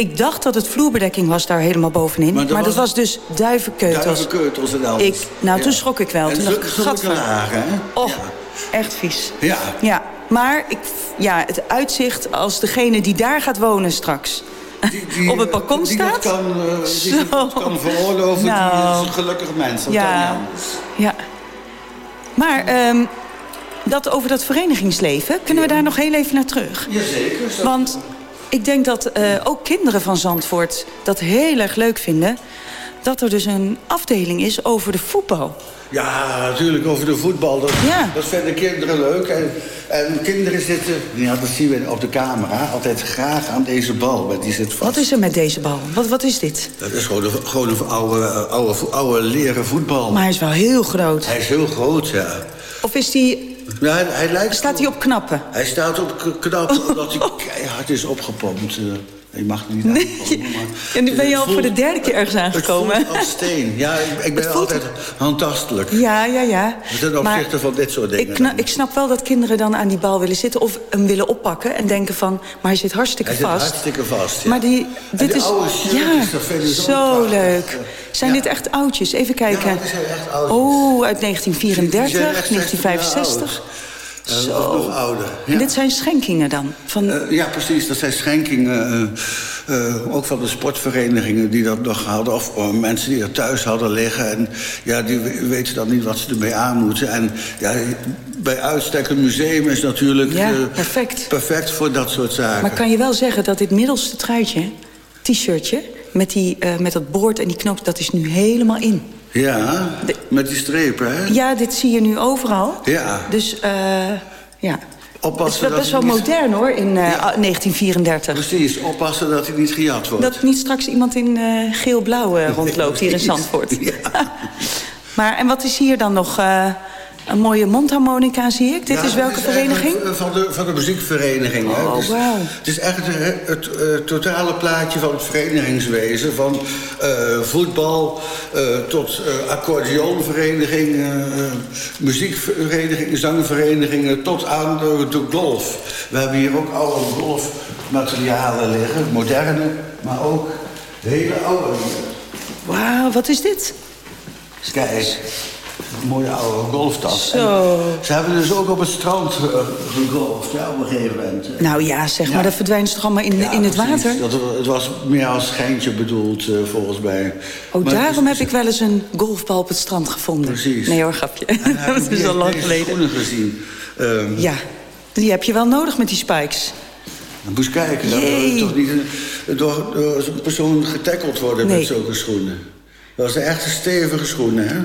Ik dacht dat het vloerbedekking was daar helemaal bovenin. Maar Maar, dat was- dus duivenkeutels. Duivenkeutels en alles. Ik, nou, Ja. toen schrok ik wel. En toen dacht ik, hè? Och, echt vies. Ja. Ja, maar ik, ja, het uitzicht als degene die daar gaat wonen straks... Die, die, op het balkon die staat. Dat kan, eh, die dat kan veroorloven, die Nou. is een gelukkig mens. dat Ja, ja. Maar ehm, dat over dat verenigingsleven, kunnen we daar nog heel even naar terug? Jazeker. zo- Want ik denk dat eh, ook kinderen van Zandvoort dat heel erg leuk vinden... dat er dus een afdeling is over de voetbal. Ja, natuurlijk over de voetbal. Dat, Ja. dat vinden kinderen leuk. En, en kinderen zitten, ja, dat zien we op de camera, altijd graag aan deze bal. Want die zit vast. Wat is er met deze bal? Wat, wat is dit? Dat is gewoon een, gewoon een oude, oude, oude leren voetbal. Maar hij is wel heel groot. Hij is heel groot, ja. Of is die, ja hij, hij lijkt staat hij op knappen? Hij staat op k- knap omdat hij keihard is opgepompt. eh. Je mag niet Nee. maar... En nu ben je al voor de derde keer ergens aangekomen. Het voelt als steen. Ja, ik, ik ben voelt- altijd handtastelijk. Ja, ja, ja. Ten opzichte van dit soort dingen. Ik, snap wel dat kinderen dan aan die bal willen zitten... of hem willen oppakken en denken van... maar hij zit hartstikke Hij zit vast. hartstikke vast. ja. Maar die, dit die is... ja, zo leuk. Zijn dit echt oudjes? Even kijken. Ja, dit zijn echt oudjes. Oh, uit Die 1934, zijn echt 60 jaar 1965. Eh, Zo. Nog ouder. Ja. En dit zijn schenkingen dan? Van, Eh, ja, precies. Dat zijn schenkingen. eh, eh, ook van de sportverenigingen die dat nog hadden. Of mensen die er thuis hadden liggen. En ja, die we- weten dan niet wat ze ermee aan moeten. En ja, bij uitstek een museum is natuurlijk Ja, perfect. perfect voor dat soort zaken. Maar kan je wel zeggen dat dit middelste truitje, t-shirtje... met, die, eh, met dat boord en die knoop, dat is nu helemaal in. Ja, met die strepen, hè? Ja, dit zie je nu overal. Ja. Dus eh ja. Oppassen het is wel best wel niet- modern hoor, in eh, 1934. Precies, oppassen dat hij niet gejat wordt. Dat niet straks iemand in eh, geel-blauw eh, rondloopt hier in Zandvoort. maar en wat is hier dan nog? Eh, een mooie mondharmonica zie ik. Dit Ja, is welke het vereniging? eigenlijk Van de, van de muziekvereniging. hè. Oh, Dus wauw. Het is echt het, het eh, totale plaatje van het verenigingswezen. Van eh, voetbal eh, tot eh accordeonvereniging, eh, eh, muziekvereniging, zangverenigingen... tot aan de, golf. We hebben hier ook oude golfmaterialen liggen. Moderne, maar ook hele oude. Wauw, wat is dit? Kijk, mooie oude golftas. Zo. En Ze hebben dus ook op het strand eh, gegolfd, ja, op een gegeven moment. Nou ja, zeg maar, dat verdwijnt ze toch allemaal in, Ja, in het precies. water? Dat, het was meer als schijntje bedoeld, eh, volgens mij. Oh, Maar daarom is- heb ik wel eens een golfbal op het strand gevonden. Precies. Nee hoor, grapje. Dat is al lang geleden. schoenen gezien. Ehm, Ja, die heb je wel nodig met die spikes. Dan moest kijken, dat toch niet een- door, door zo'n persoon getackeld worden Nee. met zulke schoenen. Dat zijn echt stevige schoenen, hè?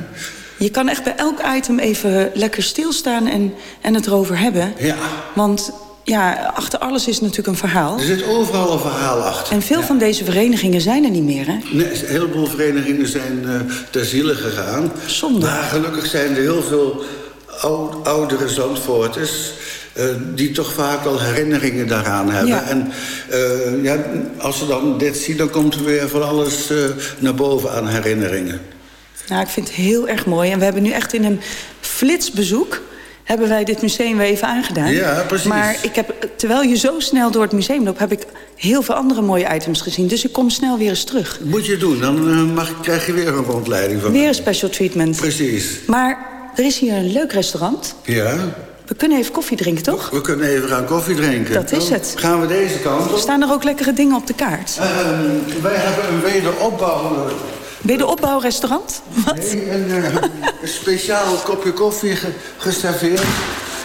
Je kan echt bij elk item even lekker stilstaan en, en het erover hebben. Ja. Want ja, achter alles is natuurlijk een verhaal. Er zit overal een verhaal achter. En veel van deze verenigingen zijn er niet meer, hè? Nee, een heleboel verenigingen zijn eh ter ziele gegaan. Zonde. Maar gelukkig zijn er heel veel ou- oudere Zandvoorters... eh, die toch vaak wel herinneringen daaraan hebben. Ja. En eh, ja, als ze dan dit zien, dan komt er weer van alles naar boven aan herinneringen. Nou, ik vind het heel erg mooi. En we hebben nu echt in een flitsbezoek... hebben wij dit museum weer even aangedaan. Ja, precies. Maar ik heb, terwijl je zo snel door het museum loopt... heb ik heel veel andere mooie items gezien. Dus ik kom snel weer eens terug. Moet je doen, dan eh, mag, krijg je weer een rondleiding van Weer een special treatment. Precies. Maar er is hier een leuk restaurant. Ja, We kunnen even koffie drinken, toch? we kunnen even gaan koffie drinken. Dat is Dan het. Gaan we deze kant op? Staan er ook lekkere dingen op de kaart? Ehm, wij hebben een wederopbouw... Wederopbouwrestaurant? Wat? Nee, een, eh, een speciaal kopje koffie ge- geserveerd.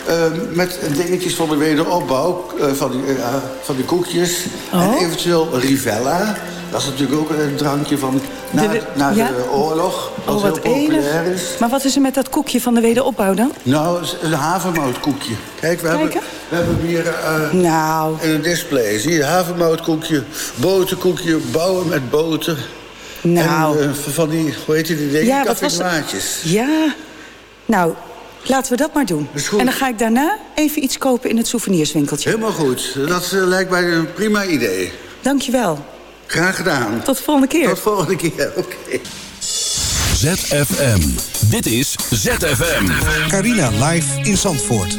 eh, met dingetjes van de wederopbouw. eh, van, die, eh, van die koekjes. Oh. En eventueel Rivella. Dat is natuurlijk ook een drankje van na, De- na ja? de oorlog. Wat Oh, heel wat populair enig. is. Maar wat is er met dat koekje van de wederopbouw dan? Nou, een havermoutkoekje. Kijk, we hebben, we hebben hier Nou, in een display. Zie je, havermoutkoekje, boterkoekje, bouwen met boter. Nou. Eh, van die, hoe heet die dingen? Ja, Café Ja. Nou, Laten we dat maar doen. En dan ga ik daarna even iets kopen in het souvenirswinkeltje. Helemaal goed. Dat eh, lijkt mij een prima idee. Dankjewel. Graag gedaan. Tot de volgende keer. Tot de volgende keer, oké. ZFM. Dit is ZFM. Carina live in Zandvoort.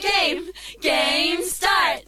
Game. Game start.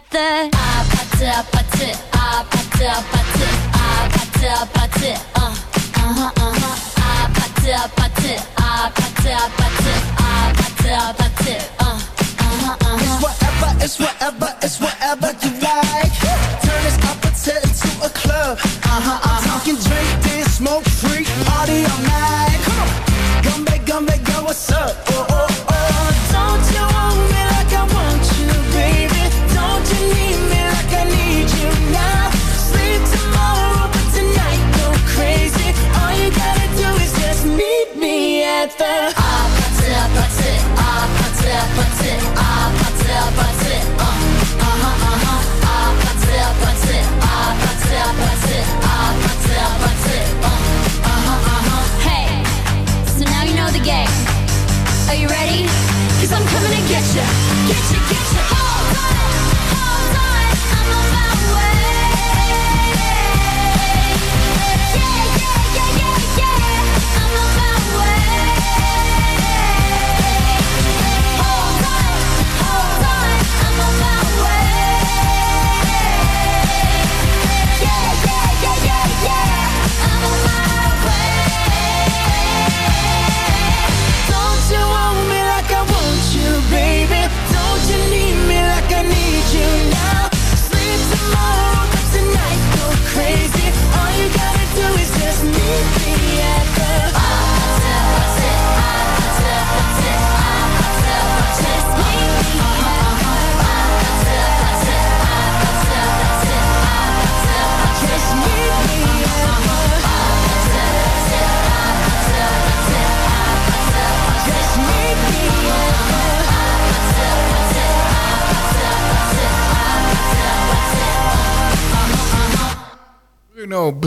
patı It's whatever, it's whatever, it's whatever you like. Turn this up until to a club. Uh-huh,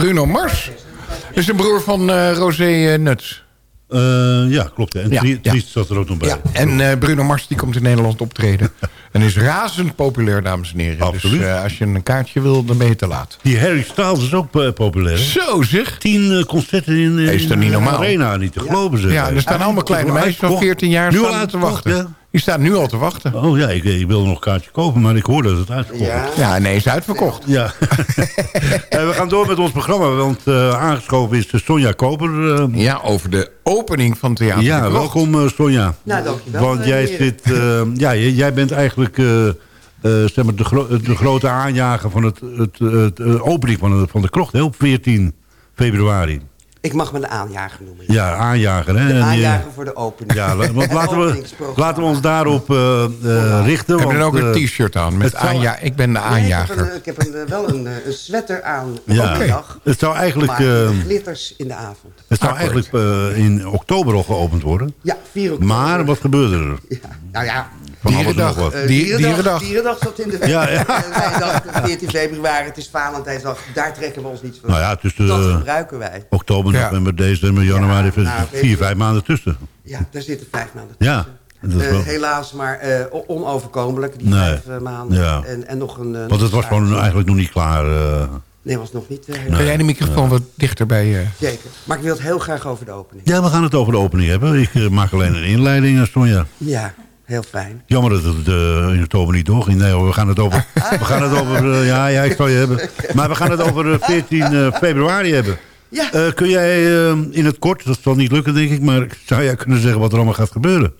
Bruno, Mars. is de broer van eh Rosé eh, Nuts. Eh, ja, klopt. En Ja, Dries ja. Dries zat er ook nog bij. Ja, en Bruno Mars die komt in Nederland optreden. en is razend populair, dames en heren. Absoluut. Dus als je een kaartje wil, dan ben je te laat. Die Harry Styles is ook populair. hè? Zo zeg. Tien concerten in, in Is niet normaal? arena, niet te geloven zeg. Ja, er staan allemaal kleine meisjes van 14 jaar Nu al staan te wachten. Ja? Die staan nu al te wachten. Oh ja, ik, ik wilde nog een kaartje kopen, maar ik hoorde dat het uitverkocht Ja. is. Ja, nee, is uitverkocht. Ja. Eh, we gaan door met ons programma, want eh, aangeschoven is Sonja Koper. eh, Ja, over de opening van Theater ja, welkom Sonja. Nou, dankjewel, Want jij, zit, eh, ja, jij, jij bent eigenlijk eh, eh, zeg maar de, gro- de grote aanjager van het, het, het, eh, opening van de, van de krocht, hè, op 14 februari. Ik mag me de aanjager noemen. Ja, aanjager. Hè? De aanjager voor de opening. Ja, la- want Het laten, we, laten we ons daarop eh, eh, richten. Heb je dan ook een eh, t-shirt aan met aanja ik ben de Nee, ik heb, aanjager. een, ik heb een, eh, wel een, eh, een sweater aan Ja, dag. het zou eigenlijk, Maar glitters in de avond. het zou Akkoord. eigenlijk eh, in oktober al geopend worden. Ja, 4 oktober. Maar wat gebeurde er? Ja, nou ja, Van alles en Dierendag. nog wat. eh, Die- dierendag. Dierendag zat in de week. Ja, ja. En wij dachten 14 februari, het is Valentijnsdag. Daar trekken we ons niet van. Nou ja, tussen Dat eh, gebruiken wij. oktober, Ja. november, december, januari, Ja, nou, vier, vijf maanden tussen. Ja, daar zitten vijf maanden Ja, tussen. is Eh, wel- helaas, maar eh, o- onoverkomelijk, die Nee. vijf eh, maanden. Ja. En, en nog een... eh, Want het was gewoon eigenlijk nog niet klaar. eh. Nee, was nog niet. eh. Kan jij de microfoon wat dichter bij je... Zeker. Maar ik wil het heel graag over de opening. Ja, we gaan het over de opening hebben. Ik eh, maak alleen een inleiding, eh, Sonja. Ja, heel fijn. Jammer dat het eh, in oktober niet doorging. Nee hoor, we gaan het over... we gaan het over eh, ja, ja, ik zal je hebben. Maar we gaan het over eh, 14 eh, februari hebben. Ja. Eh, kun jij in het kort, dat zal niet lukken denk ik... maar zou jij kunnen zeggen wat er allemaal gaat gebeuren?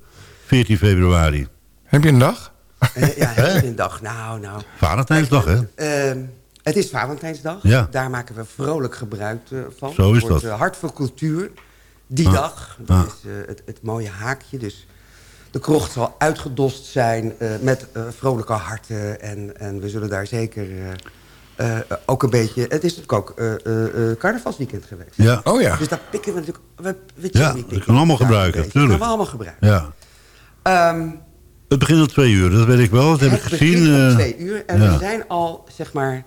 14 februari. Heb je een dag? Ja, het is een dag. Nou, nou. Valentijnsdag, hè? Ehm, het is Valentijnsdag. Ja. Daar maken we vrolijk gebruik van. Zo is Het wordt, dat. hart voor cultuur. Die Ah. dag. Dat Ah. is eh, het, het mooie haakje. Dus de krocht zal uitgedost zijn eh, met eh, vrolijke harten. En, en we zullen daar zeker eh, ook een beetje... Het is natuurlijk ook eh, carnavalsweekend geweest. Ja. Oh ja. Dus daar pikken we natuurlijk... We, je, Ja, dat pikken kan allemaal gebruiken. Dat gaan we allemaal gebruiken. Ja. Ehm, Het begint om twee uur, dat weet ik wel. Dat heb ik het gezien. begint om twee uur. En ja. we zijn al, zeg maar...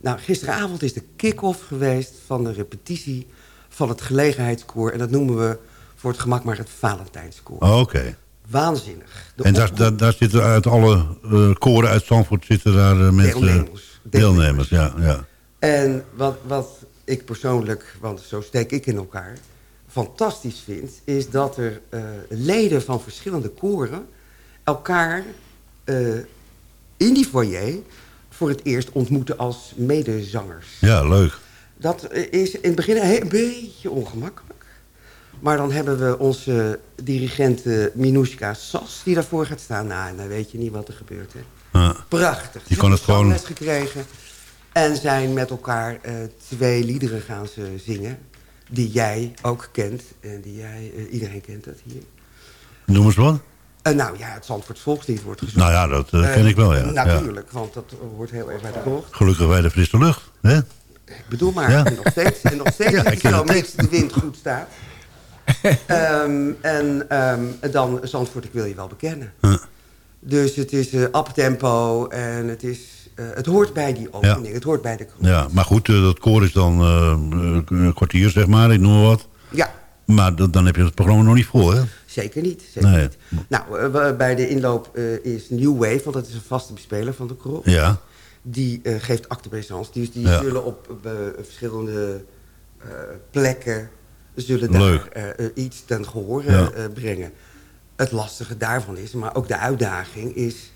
Nou, gisteravond is de kick-off geweest van de repetitie van het gelegenheidskoor. En dat noemen we voor het gemak maar het Valentijnskoor. Oh, Oké. Waanzinnig. De En daar, daar, daar zitten uit alle eh, koren uit Zandvoort zitten daar eh, mensen... Deelnemers. Deelnemers, ja. ja. En wat, wat ik persoonlijk, want zo steek ik in elkaar, fantastisch vind... is dat er eh, leden van verschillende koren elkaar eh, in die foyer... voor het eerst ontmoeten als medezangers. Ja, leuk. Dat eh, is in het begin een, beetje ongemakkelijk. Maar dan hebben we onze dirigent eh, Minushka Sas... die daarvoor gaat staan. Nou, dan weet je niet wat er gebeurt. Hè. Prachtig. Je kan het gewoon- zangles gekregen. En zijn met elkaar eh, twee liederen gaan ze zingen. Die jij ook kent. En die jij, eh, iedereen kent dat hier. Noem eens wat. Eh, nou ja, het Zandvoort Volkslied wordt gezongen. Nou ja, dat ken ik wel, ja. Natuurlijk, want dat hoort heel erg bij de krocht. Gelukkig bij de frisse lucht. Hè? Ik bedoel maar, Ja. en nog steeds, en nog steeds Ja, is ik ken het zo, de mits de wind goed staat. Ehm, en ehm, dan Zandvoort, ik wil je wel bekennen. Dus het is eh uptempo en het, is, eh, het hoort bij die opening, het hoort bij de krocht. Ja, maar goed, eh, dat koor is dan een kwartier, zeg maar. Ik noem maar wat. Ja. Maar dat- dan heb je het programma nog niet vol, hè? Zeker niet. Zeker Nee. niet. Nou, bij de inloop is New Wave, want dat is een vaste bespeler van de krocht. Ja. Die geeft acte présence. Dus die Ja. zullen op verschillende plekken zullen daar eh, iets ten gehoor Ja. eh, brengen. Het lastige daarvan is, maar ook de uitdaging is...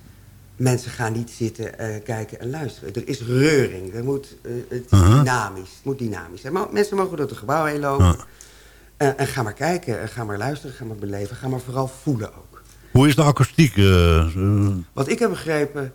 mensen gaan niet zitten, eh, kijken en luisteren. Er is reuring. Er moet, het is Uh-huh. dynamisch. Het moet dynamisch zijn. Maar mensen mogen door het gebouw heen lopen. En, en ga maar kijken, en ga maar luisteren, ga maar beleven. Ga maar vooral voelen ook. Hoe is de akoestiek? Wat ik heb begrepen,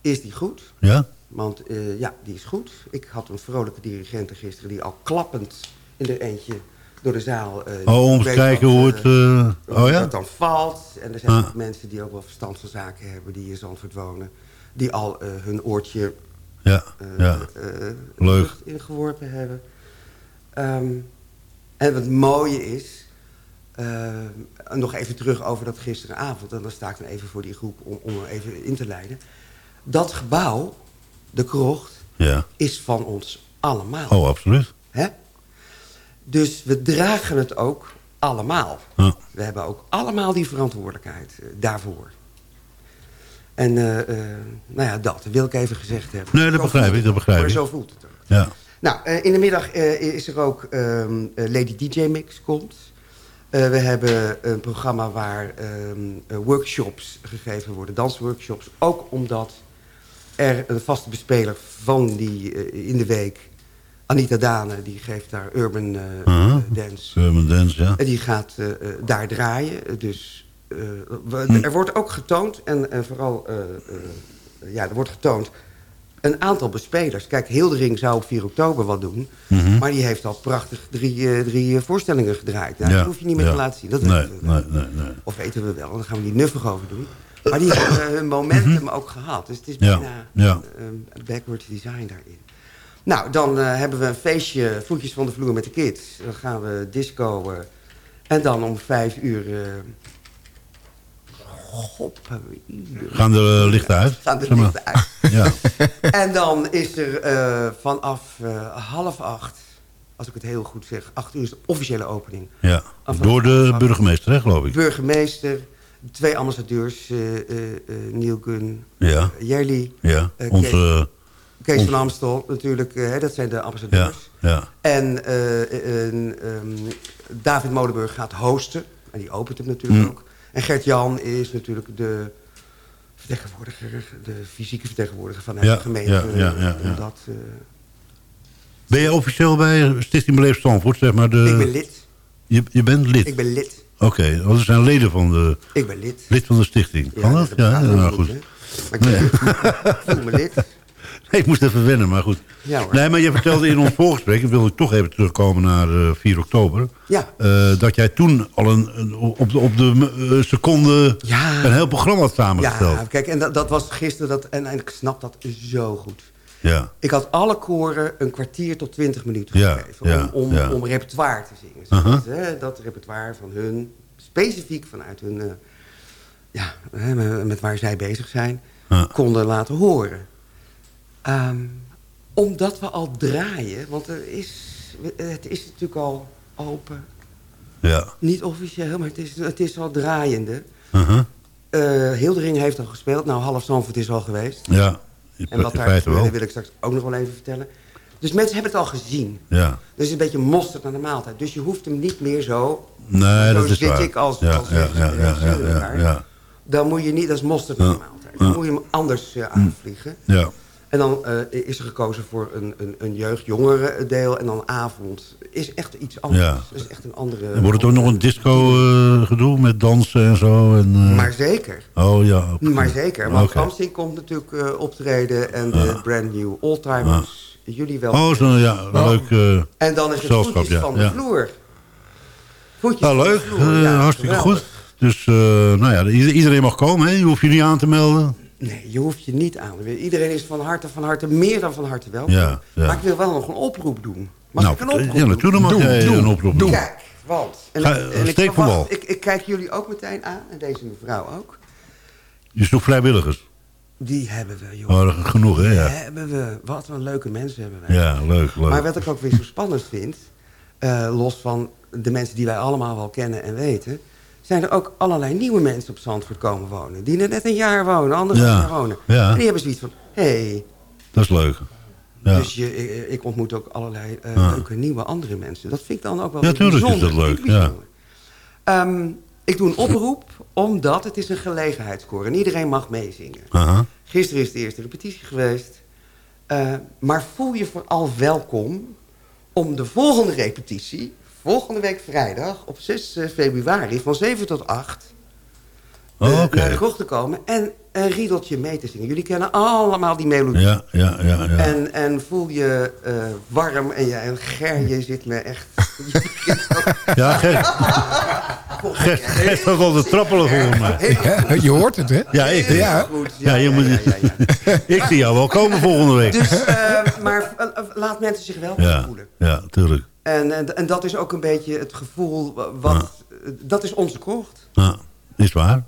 is die goed. ja? Want ja, die is goed. Ik had een vrolijke dirigent gisteren die al klappend in er eentje door de zaal... eh, Oh, om te kijken hoe eh, het... eh, oh hoe ja? dan valt. En er zijn Ah. ook mensen die ook wel verstand van zaken hebben... die in Zandvoort wonen. Die al eh, hun oortje Ja, eh, ja. eh, Leuk. ingeworpen hebben. Ehm, en wat mooie is... eh, nog even terug over dat gisteravond. En dan sta ik dan even voor die groep om, om er even in te leiden. Dat gebouw, de krocht, Ja. is van ons allemaal. Oh, absoluut. Hè? Dus we dragen het ook allemaal. Ja. We hebben ook allemaal die verantwoordelijkheid eh, daarvoor. En eh, eh, nou ja, dat wil ik even gezegd hebben. Nee, dat begrijp ik, dat begrijp Maar ik. zo voelt het ook. Ja. Nou, in de middag is er ook ehm, eh, Lady DJ Mix komt. We hebben een programma waar ehm, eh, workshops gegeven worden, dansworkshops. Ook omdat er een vaste bespeler van die in de week, Anita Dane, die geeft daar urban eh, eh, dance. Urban dance, ja. En die gaat eh, eh, daar draaien. Dus we- Hm. er wordt ook getoond, en, vooral, ja, er wordt getoond een aantal bespelers. Kijk, Hildering zou op 4 oktober wat doen. Mhm. Maar die heeft al prachtig drie, drie voorstellingen gedraaid. Nou, Ja, Dat hoef je niet meer ja. te laten zien. Dat Nee, weten we nee, nee, nee. Of weten we wel, dan gaan we die nuffig over doen. Maar die hebben hun momentum ook gehad. Dus het is Mhm. Bijna ja. een backwards design daarin. Nou, dan eh, hebben we een feestje, voetjes van de vloer met de kids. Dan gaan we disco. eh, en dan om vijf uur... eh. Gaan de lichten uit? Gaan de Zeg maar. lichten uit. Ja. En dan is er vanaf half acht, als ik het heel goed zeg, acht uur is de officiële opening. ja. Af- Door de burgemeester, hè, geloof ik. Burgemeester, twee ambassadeurs, Neil Gunn, Ja. Jelly, Ja, onze... Kees van Amstel natuurlijk, eh, hè, dat zijn de ambassadeurs. Ja, ja. En eh, eh, ehm, David Molenburg gaat hosten, en die opent hem natuurlijk Mm. ook. En Gert-Jan is natuurlijk de vertegenwoordiger, de fysieke vertegenwoordiger Ja, de gemeente. ja, ja, ja, om ja. dat, eh, Ben je officieel bij Stichting Beleef Zandvoort, zeg maar? De... Ik ben lid. Je, je bent lid? Ik ben lid. Oké, want er zijn leden van de... Ik ben lid. Lid van de stichting. Kan dat? Ja, nou goed. Maar ik voel me lid. Ik moest even wennen, maar goed. Ja, hoor. nee, maar je vertelde in ons voorgesprek... ik wil ik toch even terugkomen naar eh, 4 oktober... Ja. eh, dat jij toen al een, een- op de, op de eh, seconde Ja. een heel programma had samengesteld. Ja, kijk, en dat, dat was gisteren, dat, en, en ik snap dat zo goed. Ja. Ik had alle koren een kwartier tot twintig minuten Ja, gegeven... ja, om, om, repertoire te zingen. Hè, dat repertoire van hun, specifiek vanuit hun... ja, hè, met, waar zij bezig zijn, konden laten horen. Ehm, omdat we al draaien, want er is, het is natuurlijk al open... Ja. Niet officieel, maar het is, het is al draaiende. Uh-huh. Eh, Hildering heeft al gespeeld. Nou, half Zandvoort is al geweest. Ja, En wat daar gebeurde wil ik straks ook nog wel even vertellen. Dus mensen hebben het al gezien. Ja. Dus het is een beetje mosterd aan de maaltijd. Dus je hoeft hem niet meer zo... Nee, zo dat is zit waar. ik als, ja, als ja, ja, ja, ja, ja, Dan moet je niet... Dat is mosterd aan de maaltijd. Dan moet je hem anders eh, aanvliegen. ja. En dan eh, is er gekozen voor een, een, een jeugd-jongeren deel. En dan avond is echt iets anders. Ja. Dat is echt een andere... En wordt het ook nog een disco eh, gedoe met dansen en zo? En, eh, Maar zeker. Oh ja. Maar zeker, want. Ramsing komt natuurlijk optreden en de brand new oldtimers. Jullie wel. Oh, zo, ja, leuk en dan is het voetjes ja. van de ja. vloer. Voetjes Nou, van de leuk. vloer, hartstikke geweldig. goed. Dus nou ja, iedereen mag komen. Hè? Je hoeft je niet aan te melden. Nee, je hoeft je niet aan te. Iedereen is van harte, van harte, meer dan van harte welkom. Ja, ja. Maar ik wil wel nog een oproep doen. Mag nou, ik een oproep ja, natuurlijk mag jij een oproep doen. Kijk, want... En, Ga, en ik, steek ik, ik kijk jullie ook meteen aan. En deze mevrouw ook. Je zoekt vrijwilligers. Die hebben we, joh. Oh, genoeg, hè? Ja. Die hebben we. Wat een leuke mensen hebben wij. Ja, leuk, leuk. Maar wat ik ook weer zo spannend vind... Uh, los van de mensen die wij allemaal wel kennen en weten... zijn er ook allerlei nieuwe mensen op Zandvoort komen wonen. Die er net een jaar wonen, anderhalf Ja, jaar wonen. ja. En die hebben zoiets van... hé, hey, Dat is leuk. Ja. dus je, ik, ontmoet ook allerlei uh, Ja. leuke nieuwe andere mensen. Dat vind ik dan ook wel Ja, weer tuurlijk is bijzonder. dat leuk, ja. bijzonder. Ehm, ik doe een oproep, omdat het is een gelegenheidskoor. En iedereen mag meezingen. Aha. Gisteren is de eerste repetitie geweest. Eh, maar voel je vooral welkom om de volgende repetitie... volgende week vrijdag op 6 februari van 7 tot 8... Oh, eh, oké. naar de kroeg te komen en een riedeltje mee te zingen. Jullie kennen allemaal die melodie. Ja, ja, ja. ja. En, en voel je eh, warm en, ja, en Ger, je zit me echt... Ja, Ger, Ger, Ger staat al te trappelen volgens mij. Ja, je hoort het, hè? Ja, ik. Ja. Goed, Ja, je moet, ik zie jou wel komen volgende week. Dus, eh, maar eh, eh, laat mensen zich ja, voelen. ja, tuurlijk. En, en, en dat is ook een beetje het gevoel wat... Dat is onze krocht. Ja, is waar.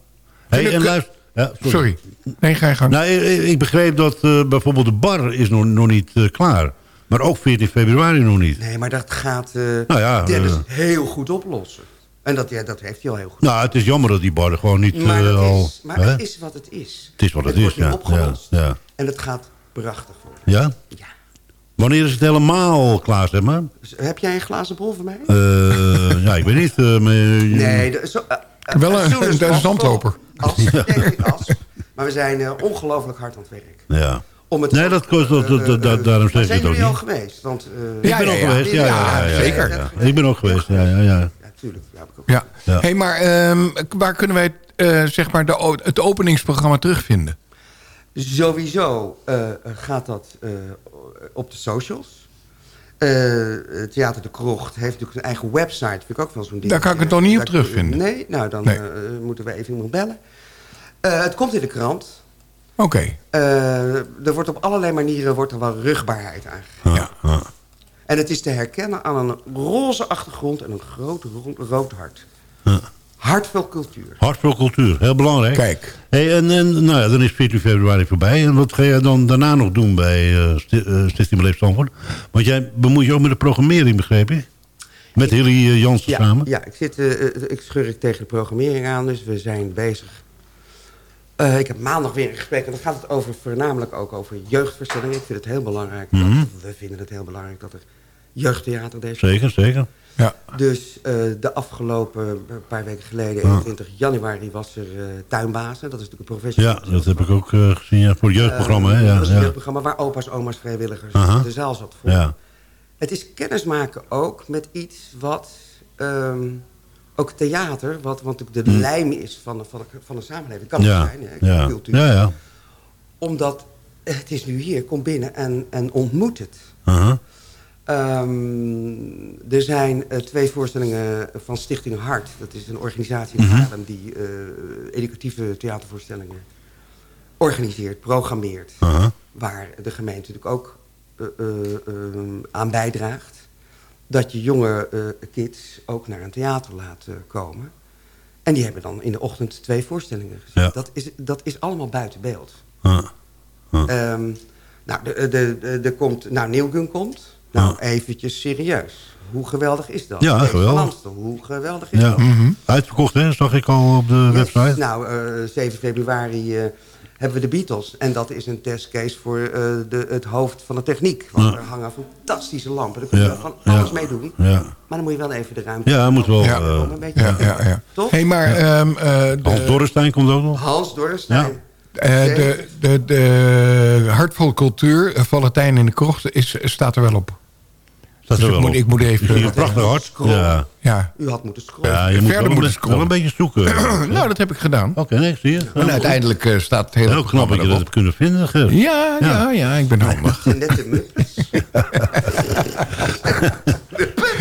Hey, en luister, ja, Sorry. Nee, ga je gang. Nou, ik, ik begreep dat eh, bijvoorbeeld de bar is nog, nog niet eh, klaar. Maar ook 14 februari nog niet. Nee, maar dat gaat uh, Nou ja, Dennis heel goed oplossen. En dat, ja, dat heeft hij al heel goed. Nou, het is jammer dat die bar gewoon niet Maar, eh, dat al... is, maar hè? het is wat het is. Het is wat het, wordt is, nu ja. opgelost. Ja, ja. En het gaat prachtig worden. ja? Wanneer is het helemaal klaar, zeg maar? Heb jij een glazen bol voor mij? Eh, ja, ik weet niet. eh, maar, eh, Nee, de, zo, eh, Wel een- een possible. zandloper. As, nee, as. Maar we zijn uh, ongelooflijk hard aan het werk. Ja. Om het Nee, dat kost, dat, dat, dat, dat- daarom zeg ik het ook jullie al niet. geweest? Want, uh, Ik ben ook geweest, ja, ja, ja, ja, ja. Ik ben ook geweest, ja, ja, ja. Ja, tuurlijk. Ja, heb ik ook. Ja. Ja. Hey, maar ehm, waar kunnen wij eh, zeg maar de, het openingsprogramma terugvinden? Sowieso eh, gaat dat eh, op de socials. Eh, Theater de Krocht heeft natuurlijk een eigen website. Vind ik ook wel zo'n ding. Daar kan ik het nog niet op terugvinden. Nee, nou dan Nee. eh, moeten we even iemand bellen. Eh, het komt in de krant. Oké. Er wordt op allerlei manieren wordt er wel rugbaarheid aangegeven. Ja. En het is te herkennen aan een roze achtergrond en een groot ro- rood hart. Hartvol cultuur. Hartvol cultuur, heel belangrijk. Kijk. Hey, en, en nou ja, dan is 14 februari voorbij. En wat ga jij dan daarna nog doen bij eh, Stichting Beleef Zandvoort? Want jij bemoeit je ook met de programmering, begreep ik? Met Hilly eh, Jansen Ja, samen? ja ik, zit, ik schurk tegen de programmering aan, dus we zijn bezig. Ik heb maandag weer een gesprek en dan gaat het over, voornamelijk ook over jeugdverstellingen. Ik vind het heel belangrijk, dat- Mhm. we vinden het heel belangrijk dat er jeugdtheater deze Zeker, zeker. Ja. Dus eh, de afgelopen eh, paar weken geleden, Ja. 21 januari, was er eh tuinbazen. Dat is natuurlijk een professioneel. Ja, dat heb ik ook gezien ja, voor het jeugdprogramma. hè? Ja, dat is een jeugdprogramma waar opa's, oma's, vrijwilligers Aha. de zaal zat vol. Ja. Het is kennismaken ook met iets wat... ehm, ook theater, wat, natuurlijk de Hm. lijm is van, de- van, de, van de samenleving. Kan het zijn, hè? cultuur. Ja, ja. Omdat het is nu hier, kom binnen en, en ontmoet het. Aha. Ehm, er zijn eh, twee voorstellingen van Stichting Hart. Dat is een organisatie in Mhm. Haarlem die eh, educatieve theatervoorstellingen organiseert, programmeert. Aha. Waar de gemeente natuurlijk ook eh, aan bijdraagt. Dat je jonge kids ook naar een theater laat komen. En die hebben dan in de ochtend twee voorstellingen gezien. Ja. Dat, is, dat is allemaal buiten beeld. Ah. Ehm, nou, de, de, de, de komt, nou, Neilgun komt. Nou, eventjes serieus. Hoe geweldig is dat? Ja, geweldig. Amstel, hoe geweldig is Ja. dat? Uitverkocht, hè? Zag ik al op de website. Nou, eh, 7 februari eh, hebben we de Beatles. En dat is een testcase voor eh, de, het hoofd van de techniek. Want Ja. er hangen fantastische lampen. Daar kun je Ja, van alles ja. mee doen. Ja. Maar dan moet je wel even de ruimte... Ja, moet wel. Ja. eh, een beetje Ja, ja, ja. Toch? Hey, maar ehm, eh, de, Hans Dorrestein komt ook nog. Hans Dorrestein. Eh, de, de, de hartvol cultuur, eh, Valentijn in de krocht, is, staat er wel op. Staat Dus er ik moet, op. ik moet even... Prachtig. Scrollen. Ja. Ja. U had moeten scrollen. ja, je moet Verder moeten een, scrollen. een beetje zoeken. nou, dat heb ik gedaan. Oké, nee, zie je. En uiteindelijk eh, staat het hele Heel knap dat je dat hebt kunnen vinden. Ja, ja, ja, ik ben handig. Net de muppets.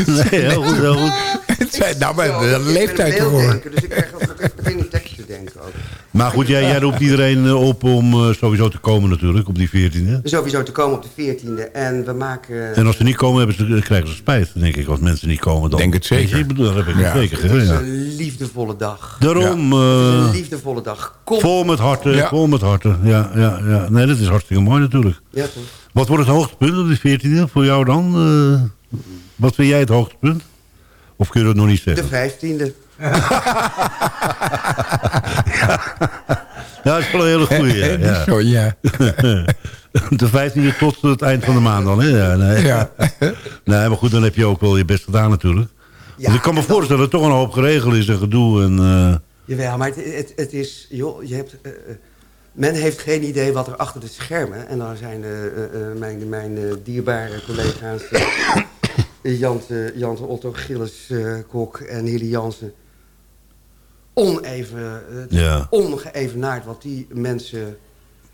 Nee, heel goed, heel goed. Het zijn nou maar de leeftijd beelddenker, Dus ik krijg tekst te denken ook. Maar goed, jij, jij roept iedereen eh, op om eh, sowieso te komen natuurlijk, op die 14e. Sowieso te komen op de 14e. En we maken... En als ze niet komen, hebben ze, krijgen ze spijt, denk ik. Als mensen niet komen, dan... Denk het zeker. Ik bedoel, dat heb ik Ja. zeker. Het hè, is een liefdevolle dag. Daarom, Het is eh, een liefdevolle dag. Kom. vol met harten, Ja. vol met harten. Ja, ja, ja. Nee, dat is hartstikke mooi natuurlijk. Ja, toch? Wat wordt het hoogtepunt op die 14e voor jou dan? Eh, wat vind jij het hoogtepunt? Of kun je dat nog niet De zeggen? 15e. Ja, dat is wel een hele goeie. Ja, ja. Zo, ja. De 15e tot het eind van de maand dan, hè? Ja, nee. Ja. nee, maar goed, dan heb je ook wel je best gedaan natuurlijk. Ja, Want ik kan me voorstellen dat er toch een hoop geregeld is en gedoe. En, eh, Jawel, maar het, het, het is... Joh, je hebt... eh, eh, men heeft geen idee wat er achter de schermen... En dan zijn mijn, mijn eh, dierbare collega's... eh, Jante, Jante Otto Gilles eh, Kok en Hilly Jansen... Oneven, eh, Ja. ongeëvenaard wat die mensen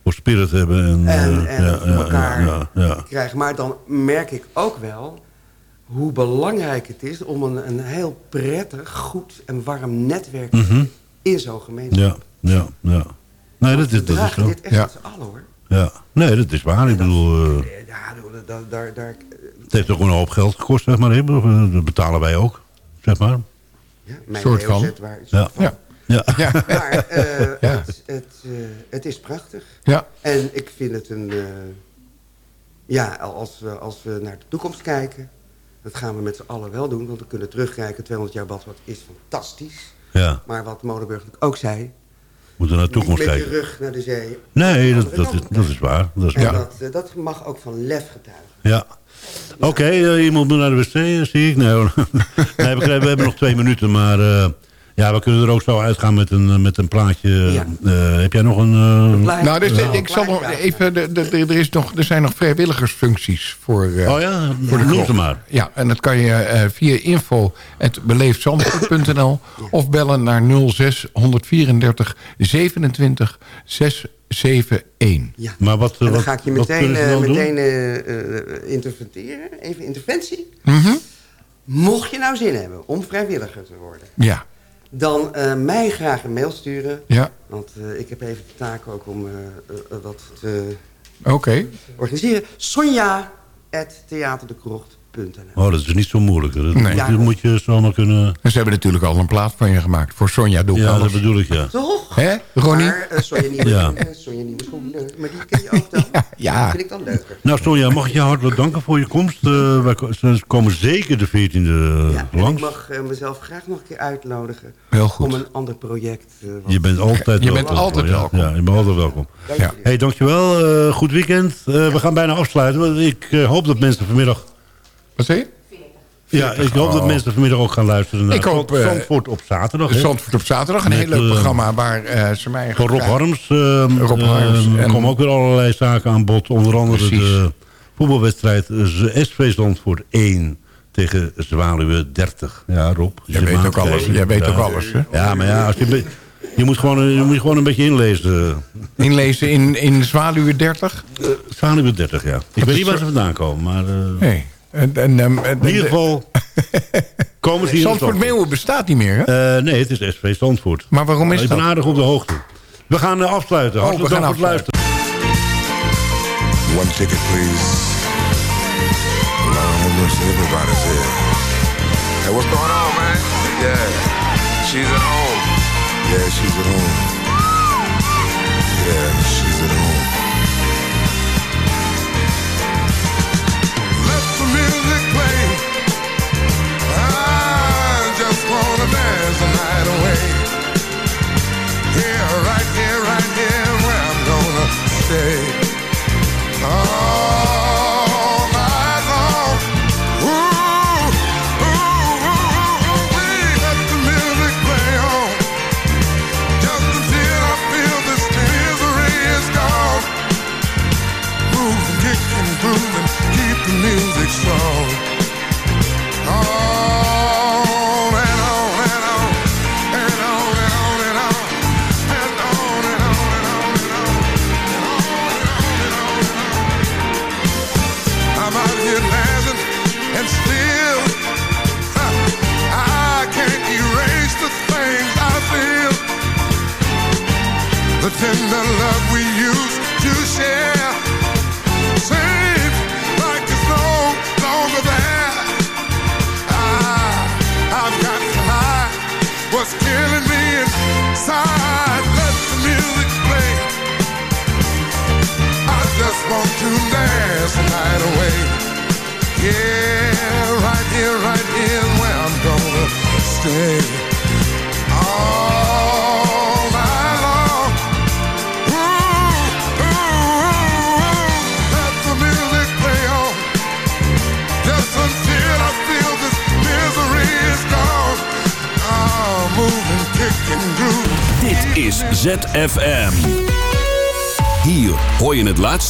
voor spirit hebben. En, en, eh, en ja, elkaar ja, ja. krijgen. Maar dan merk ik ook wel hoe belangrijk het is... om een, een heel prettig, goed en warm netwerk Mhm. hebben in zo'n gemeenschap. Ja, ja, ja. Nee, dat is, dat is zo. dit echt Ja. met z'n allen, hoor. Ja. Nee, dat is waar. Ik bedoel, eh, Ja, daar, daar, daar, het heeft ook een hoop geld gekost, zeg maar. hè. Dat betalen wij ook, zeg maar. Ja, mijn Soort van. Waar- Ja. Ja. Ja. Ja. Maar eh, Ja. het, het, eh, het is prachtig. Ja. En ik vind het een... eh, ja, als we, als we naar de toekomst kijken... dat gaan we met z'n allen wel doen. Want we kunnen terugkijken. 200 jaar Badwat is fantastisch. ja. Maar wat Molenburg ook zei... Moeten naar de toekomst met kijken. je rug naar de zee. Nee, dat, dat, is, dat waar. Dat is En dat, dat mag ook van lef getuigen. Ja. Oké, eh, iemand moet naar de wc, eh, zie ik. Nee, we, hebben nog twee minuten, maar... ja, we kunnen er ook zo uitgaan met een, eh, met een plaatje. Ja. Eh, heb jij nog een... eh, Nou, dus, Ja. ik zal nog even... Er, is nog, er zijn nog vrijwilligersfuncties voor... eh, oh ja, voor de noem ze maar. Ja, en dat kan je via info.beleefzandvoort.nl of bellen naar 06 134 27 671. Ja. Maar wat, En dan wat, ga ik je wat meteen, meteen interventeren. Even interventie. Mhm. Mocht je nou zin hebben om vrijwilliger te worden... Ja, dan eh, mij graag een mail sturen. ja, Want eh, ik heb even de taak ook om eh, wat te organiseren. Sonja.theaterdekrocht.nl Oh, dat is niet zo moeilijk. hè. Dat Nee. moet, je- moet je zomaar kunnen... En ze hebben natuurlijk al een plaat van je gemaakt. Voor Sonja doe ik Ja, dat bedoel ik, ja. Toch? Hè, Ronnie? Maar uh, Sonja Nieuwe Ja. Schoenen, Sonja Nieuwe Schoenen. Maar die ken je ook dan. ja. Dat vind ik dan leuker. Nou, Sonja, mag ik je hartelijk danken voor je komst. Eh, wij komen zeker de 14e Ja, langs. ik mag eh, mezelf graag nog een keer uitnodigen. Heel goed. Om een ander project. eh, wat- Je bent altijd Je welkom. bent altijd ja. welkom. Ja, je bent altijd welkom. Dank je. hey, dankjewel. Eh goed weekend. Eh, we gaan bijna afsluiten. want Ik eh, hoop dat mensen vanmiddag... Wat zei je? Ja, ik hoop dat Oh. mensen vanmiddag ook gaan luisteren naar Ik hoop, eh, Zandvoort op zaterdag. hè. Zandvoort op zaterdag. Een Met, heel leuk eh, programma waar eh ze mij... Van Rob Harms. Rob Harms en- komen ook weer allerlei zaken aan bod. Onder andere Precies. de voetbalwedstrijd SV Zandvoort 1 tegen Zwaluwe 30. Ja, Rob. Jij weet ook alles, jij weet Ja. ook alles, hè? Ja, maar ja, als je, je, moet gewoon, je moet gewoon een beetje inlezen. Inlezen in, in Zwaluwe 30? Uh, Zwaluwe 30, ja. Ik weet niet waar ze vandaan komen, maar... eh, Nee. En, en, ehm, en- In ieder geval komen ze hier Zandvoort Meeuwen bestaat niet meer, hè? Eh, nee, het is SV Zandvoort. Maar waarom is ik ben dat? aardig op de hoogte. We gaan eh, afsluiten. Oh, Hartelijk we dank gaan voor het luisteren. One ticket, please. Lord have mercy, everybody's here. Hey, what's going on, man? Yeah, she's at home. Yeah, she's at home. Yeah,